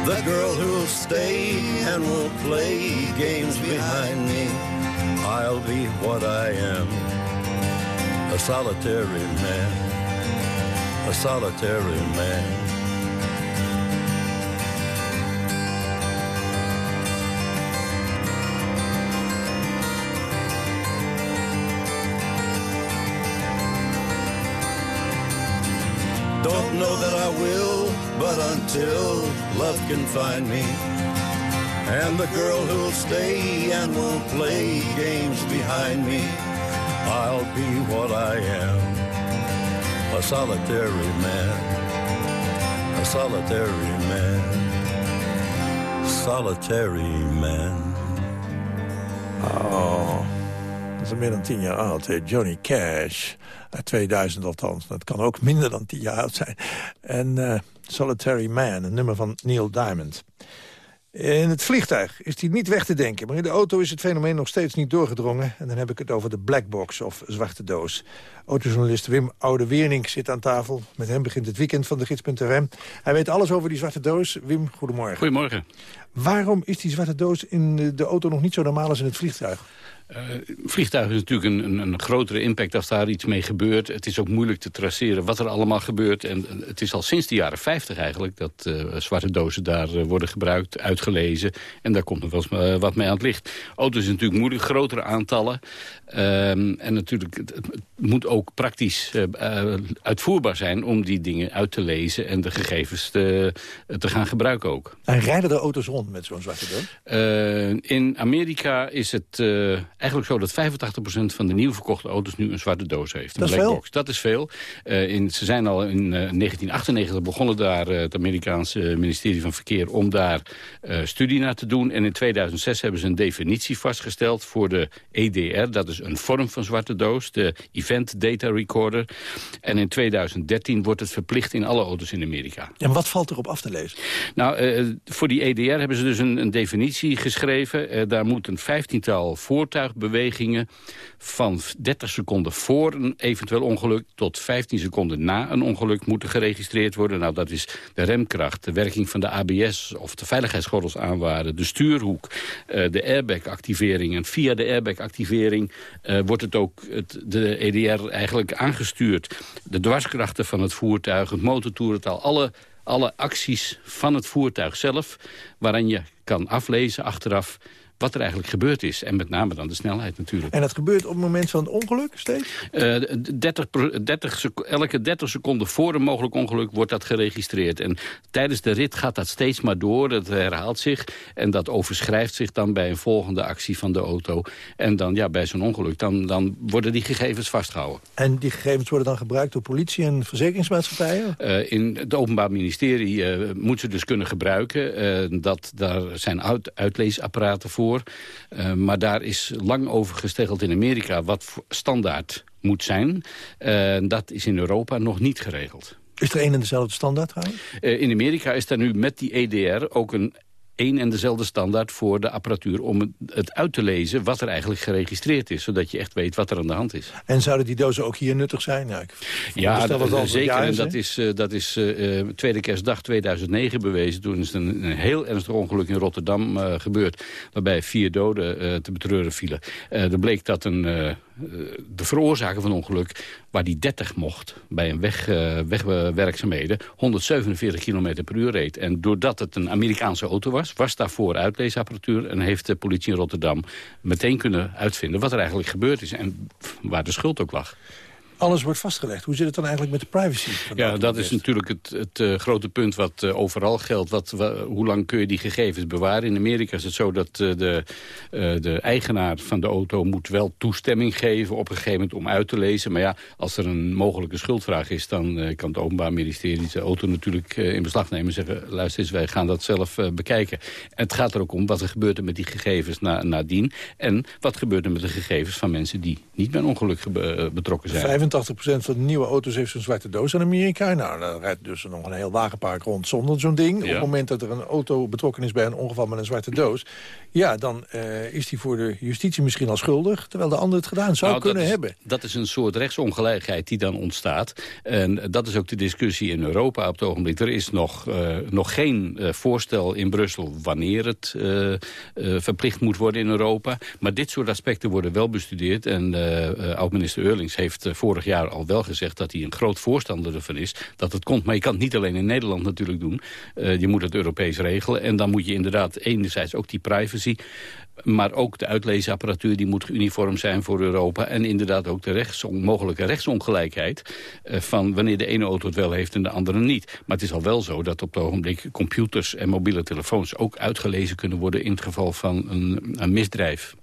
the girl who'll stay and won't play games behind me, I'll be what I am, a solitary man, a solitary man. Will, but until love can find me. And the girl who'll stay and won't play games behind me, I'll be what I am. A solitary man, a solitary man, solitary man. Oh, dat is al meer dan tien jaar oud. Johnny Cash, uit 2000 althans. Dat kan ook minder dan tien jaar oud zijn. En eh, Solitary Man, een nummer van Neil Diamond. In het vliegtuig is die niet weg te denken. Maar in de auto is het fenomeen nog steeds niet doorgedrongen. En dan heb ik het over de black box of zwarte doos. Autojournalist Wim Oude-Wernink zit aan tafel. Met hem begint het weekend van de gids.fm. Hij weet alles over die zwarte doos. Wim, goedemorgen. Goedemorgen. Waarom is die zwarte doos in de auto nog niet zo normaal als in het vliegtuig? Uh, vliegtuig is natuurlijk een, een, een, grotere impact als daar iets mee gebeurt. Het is ook moeilijk te traceren wat er allemaal gebeurt. En het is al sinds de jaren 50 eigenlijk dat uh, zwarte dozen daar worden gebruikt, uitgelezen. En daar komt nog wel eens wat mee aan het licht. Auto's is natuurlijk moeilijk, grotere aantallen. Ehm, en natuurlijk, het, het, moet ook praktisch uitvoerbaar zijn om die dingen uit te lezen en de gegevens te, te gaan gebruiken ook. En rijden er auto's rond met zo'n zwarte doos? in Amerika is het eigenlijk zo dat 85% van de nieuw verkochte auto's nu een zwarte doos heeft. Dat is veel. Box. Dat is veel. Uh, in, ze zijn al in uh, 1998 begonnen daar uh, het Amerikaanse ministerie van Verkeer om daar studie naar te doen. En in 2006 hebben ze een definitie vastgesteld voor de EDR. Dat is een vorm van zwarte doos, de Event Data Recorder. En in 2013 wordt het verplicht in alle auto's in Amerika. En wat valt erop af te lezen? Nou, voor die EDR hebben ze dus een, een definitie geschreven. daar moet een vijftiental voertuigbewegingen van 30 seconden voor een eventueel ongeluk tot 15 seconden na een ongeluk moeten geregistreerd worden. Nou, dat is de remkracht, de werking van de ABS of de veiligheidsgordels aanwaarden, de stuurhoek, uh, de airbag-activering. En via de airbag-activering uh, wordt het ook het, de EDR eigenlijk aangestuurd. De dwarskrachten van het voertuig, het motortoerental, alle alle acties van het voertuig zelf... waarin je kan aflezen achteraf wat er eigenlijk gebeurd is. En met name dan de snelheid natuurlijk. En dat gebeurt op het moment van het ongeluk steeds? Uh, 30, 30 elke 30 seconden voor een mogelijk ongeluk wordt dat geregistreerd. En tijdens de rit gaat dat steeds maar door. Het herhaalt zich. En dat overschrijft zich dan bij een volgende actie van de auto. En dan ja, bij zo'n ongeluk, dan, dan worden die gegevens vastgehouden. En die gegevens worden dan gebruikt door politie en verzekeringsmaatschappijen? Uh, in het Openbaar Ministerie uh, moet ze dus kunnen gebruiken. Uh, dat, daar zijn uit, uitleesapparaten voor. Maar daar is lang over gesteggeld in Amerika wat standaard moet zijn. dat is in Europa nog niet geregeld. Is er een en dezelfde standaard trouwens? in Amerika is er nu met die EDR ook een één en dezelfde standaard voor de apparatuur... om het uit te lezen wat er eigenlijk geregistreerd is. Zodat je echt weet wat er aan de hand is. En zouden die dozen ook hier nuttig zijn? Ja, ja dat, zeker. en dat is, uh, dat is uh, tweede kerstdag 2009 bewezen. Toen is een, een heel ernstig ongeluk in Rotterdam uh, gebeurd. Waarbij vier doden te betreuren vielen. er bleek dat een de veroorzaker van ongeluk... waar die 30 mocht bij een weg, uh, wegwerkzaamheden... 147 km per uur reed. En doordat het een Amerikaanse auto was... was daarvoor uitleesapparatuur... en heeft de politie in Rotterdam meteen kunnen uitvinden... wat er eigenlijk gebeurd is en waar de schuld ook lag alles wordt vastgelegd. Hoe zit het dan eigenlijk met de privacy? ja, dat is natuurlijk het, het uh, grote punt wat uh, overal geldt. Wat, hoe lang kun je die gegevens bewaren? In Amerika is het zo dat uh, de, de eigenaar van de auto moet wel toestemming geven op een gegeven moment om uit te lezen. Maar ja, als er een mogelijke schuldvraag is, dan kan het Openbaar Ministerie de auto natuurlijk in beslag nemen en zeggen, luister eens, wij gaan dat zelf bekijken. En het gaat er ook om wat er gebeurt er met die gegevens na, nadien. En wat gebeurt er met de gegevens van mensen die niet bij een ongeluk betrokken zijn. 85% van de nieuwe auto's heeft zo'n zwarte doos in Amerika. Nou, dan rijdt dus nog een heel wagenpark rond zonder zo'n ding. Op het moment dat er een auto betrokken is bij een ongeval met een zwarte doos... ja, dan uh, is die voor de justitie misschien al schuldig... terwijl de ander het gedaan zou nou, kunnen dat is, hebben. Dat is een soort rechtsongelijkheid die dan ontstaat. En dat is ook de discussie in Europa op het ogenblik. Er is nog, uh, nog geen uh, voorstel in Brussel wanneer het verplicht moet worden in Europa. Maar dit soort aspecten worden wel bestudeerd. En oud-minister Eurlings heeft vorig jaar al wel gezegd dat hij een groot voorstander ervan is. Dat het komt. Maar je kan het niet alleen in Nederland natuurlijk doen. Uh, je moet het Europees regelen. En dan moet je inderdaad enerzijds ook die privacy maar ook de uitleesapparatuur die moet uniform zijn voor Europa. En inderdaad ook de mogelijke rechtsongelijkheid... Uh, van wanneer de ene auto het wel heeft en de andere niet. Maar het is al wel zo dat op het ogenblik computers en mobiele telefoons... ook uitgelezen kunnen worden in het geval van een, een misdrijf.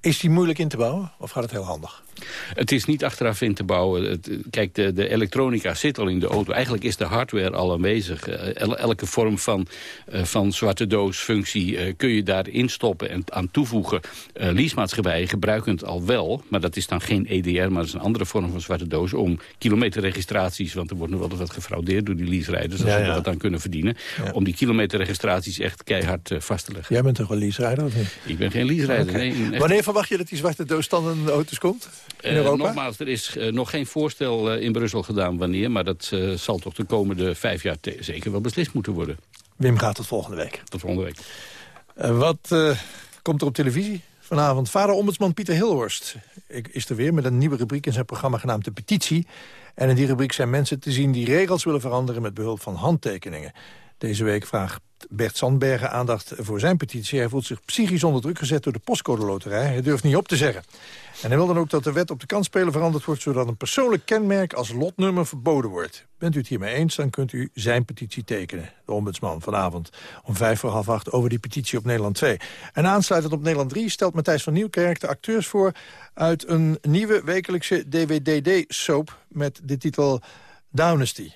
Is die moeilijk in te bouwen of gaat het heel handig? Het is niet achteraf in te bouwen. Het, kijk, de, de elektronica zit al in de auto. Eigenlijk is de hardware al aanwezig. Uh, elke vorm van, uh, van zwarte doosfunctie uh, kun je daarin stoppen en aan toevoegen. leasemaatschappijen gebruiken het al wel, maar dat is dan geen EDR, maar dat is een andere vorm van zwarte doos om kilometerregistraties, want er wordt nu wel wat gefraudeerd door die leaserijders, als ja, ze er wat aan kunnen verdienen, ja. om die kilometerregistraties echt keihard vast te leggen. Jij bent toch een leaserijder of niet? Ik ben geen leaserijder, okay. nee. Wanneer verwacht je dat die zwarte doos dan in de auto's komt? Uh, nogmaals, er is uh, nog geen voorstel uh, in Brussel gedaan wanneer... maar dat zal toch de komende vijf jaar zeker wel beslist moeten worden. Wim gaat tot volgende week. Tot volgende week. wat komt er op televisie? Vanavond vader-ombudsman Pieter Hilhorst is er weer met een nieuwe rubriek in zijn programma genaamd De Petitie. En in die rubriek zijn mensen te zien die regels willen veranderen met behulp van handtekeningen. Deze week vraagt Bert Sandbergen aandacht voor zijn petitie. Hij voelt zich psychisch onder druk gezet door de postcode loterij. Hij durft niet op te zeggen. En hij wil dan ook dat de wet op de kansspelen veranderd wordt... zodat een persoonlijk kenmerk als lotnummer verboden wordt. Bent u het hiermee eens, dan kunt u zijn petitie tekenen. De ombudsman vanavond om vijf voor half acht over die petitie op Nederland 2. En aansluitend op Nederland 3 stelt Matthijs van Nieuwkerk de acteurs voor... uit een nieuwe wekelijkse DWDD-soap met de titel Downesty.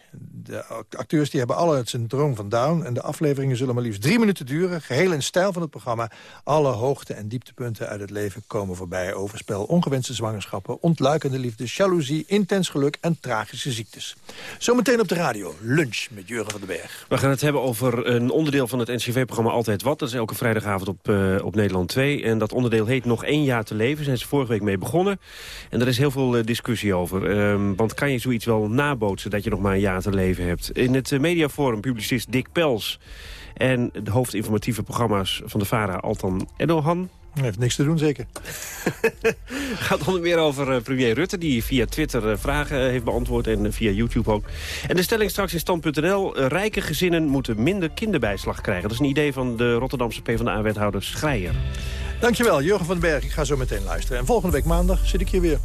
De acteurs die hebben alle het syndroom van Down... en de afleveringen zullen maar liefst drie minuten duren. Geheel in stijl van het programma. Alle hoogte- en dieptepunten uit het leven komen voorbij. Overspel, ongewenste zwangerschappen, ontluikende liefde... jaloezie, intens geluk en tragische ziektes. Zometeen op de radio, lunch met Jurgen van den Berg. We gaan het hebben over een onderdeel van het NCV-programma Altijd Wat. Dat is elke vrijdagavond op, uh, op Nederland 2. En dat onderdeel heet Nog één jaar te leven. Daar zijn ze vorige week mee begonnen. En er is heel veel uh, discussie over. Um, want kan je zoiets wel nabootsen dat je nog maar een jaar te leven hebt? In het uh, mediaforum publicist Dick Pels... en de hoofdinformatieve programma's van de VARA, Altan Edohan... Hij heeft niks te doen, zeker. gaat onder meer over uh, premier Rutte... die via Twitter uh, vragen heeft beantwoord en via YouTube ook. En de stelling straks in stand.nl... rijke gezinnen moeten minder kinderbijslag krijgen. Dat is een idee van de Rotterdamse PvdA-wethouder Schreier. Dankjewel, Jurgen van den Berg. Ik ga zo meteen luisteren. En volgende week maandag zit ik hier weer.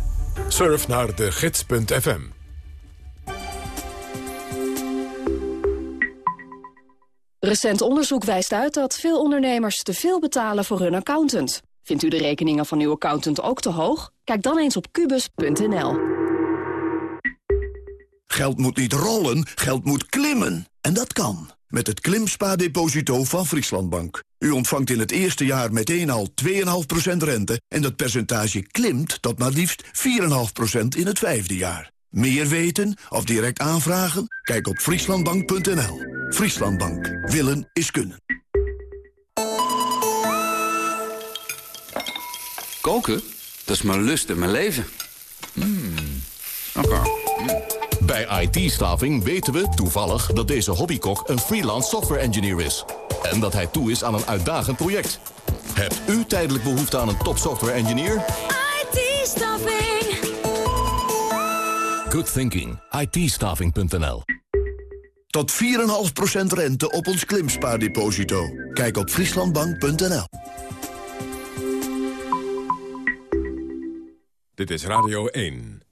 Surf naar de gids.fm. Recent onderzoek wijst uit dat veel ondernemers te veel betalen voor hun accountant. Vindt u de rekeningen van uw accountant ook te hoog? Kijk dan eens op kubus.nl. Geld moet niet rollen, geld moet klimmen. En dat kan. Met het Klimspa-deposito van Frieslandbank. U ontvangt in het eerste jaar meteen al 2,5% rente... en dat percentage klimt tot maar liefst 4,5% in het vijfde jaar. Meer weten of direct aanvragen? Kijk op frieslandbank.nl. Frieslandbank. Willen is kunnen. Koken? Dat is mijn lust en mijn leven. Mm. Oké. Bij IT-staving weten we toevallig dat deze hobbykok een freelance software engineer is. En dat hij toe is aan een uitdagend project. Hebt u tijdelijk behoefte aan een top software engineer? IT-staffing. Good thinking. it Tot 4,5% rente op ons Klimspa-deposito. Kijk op frieslandbank.nl. Dit is Radio 1.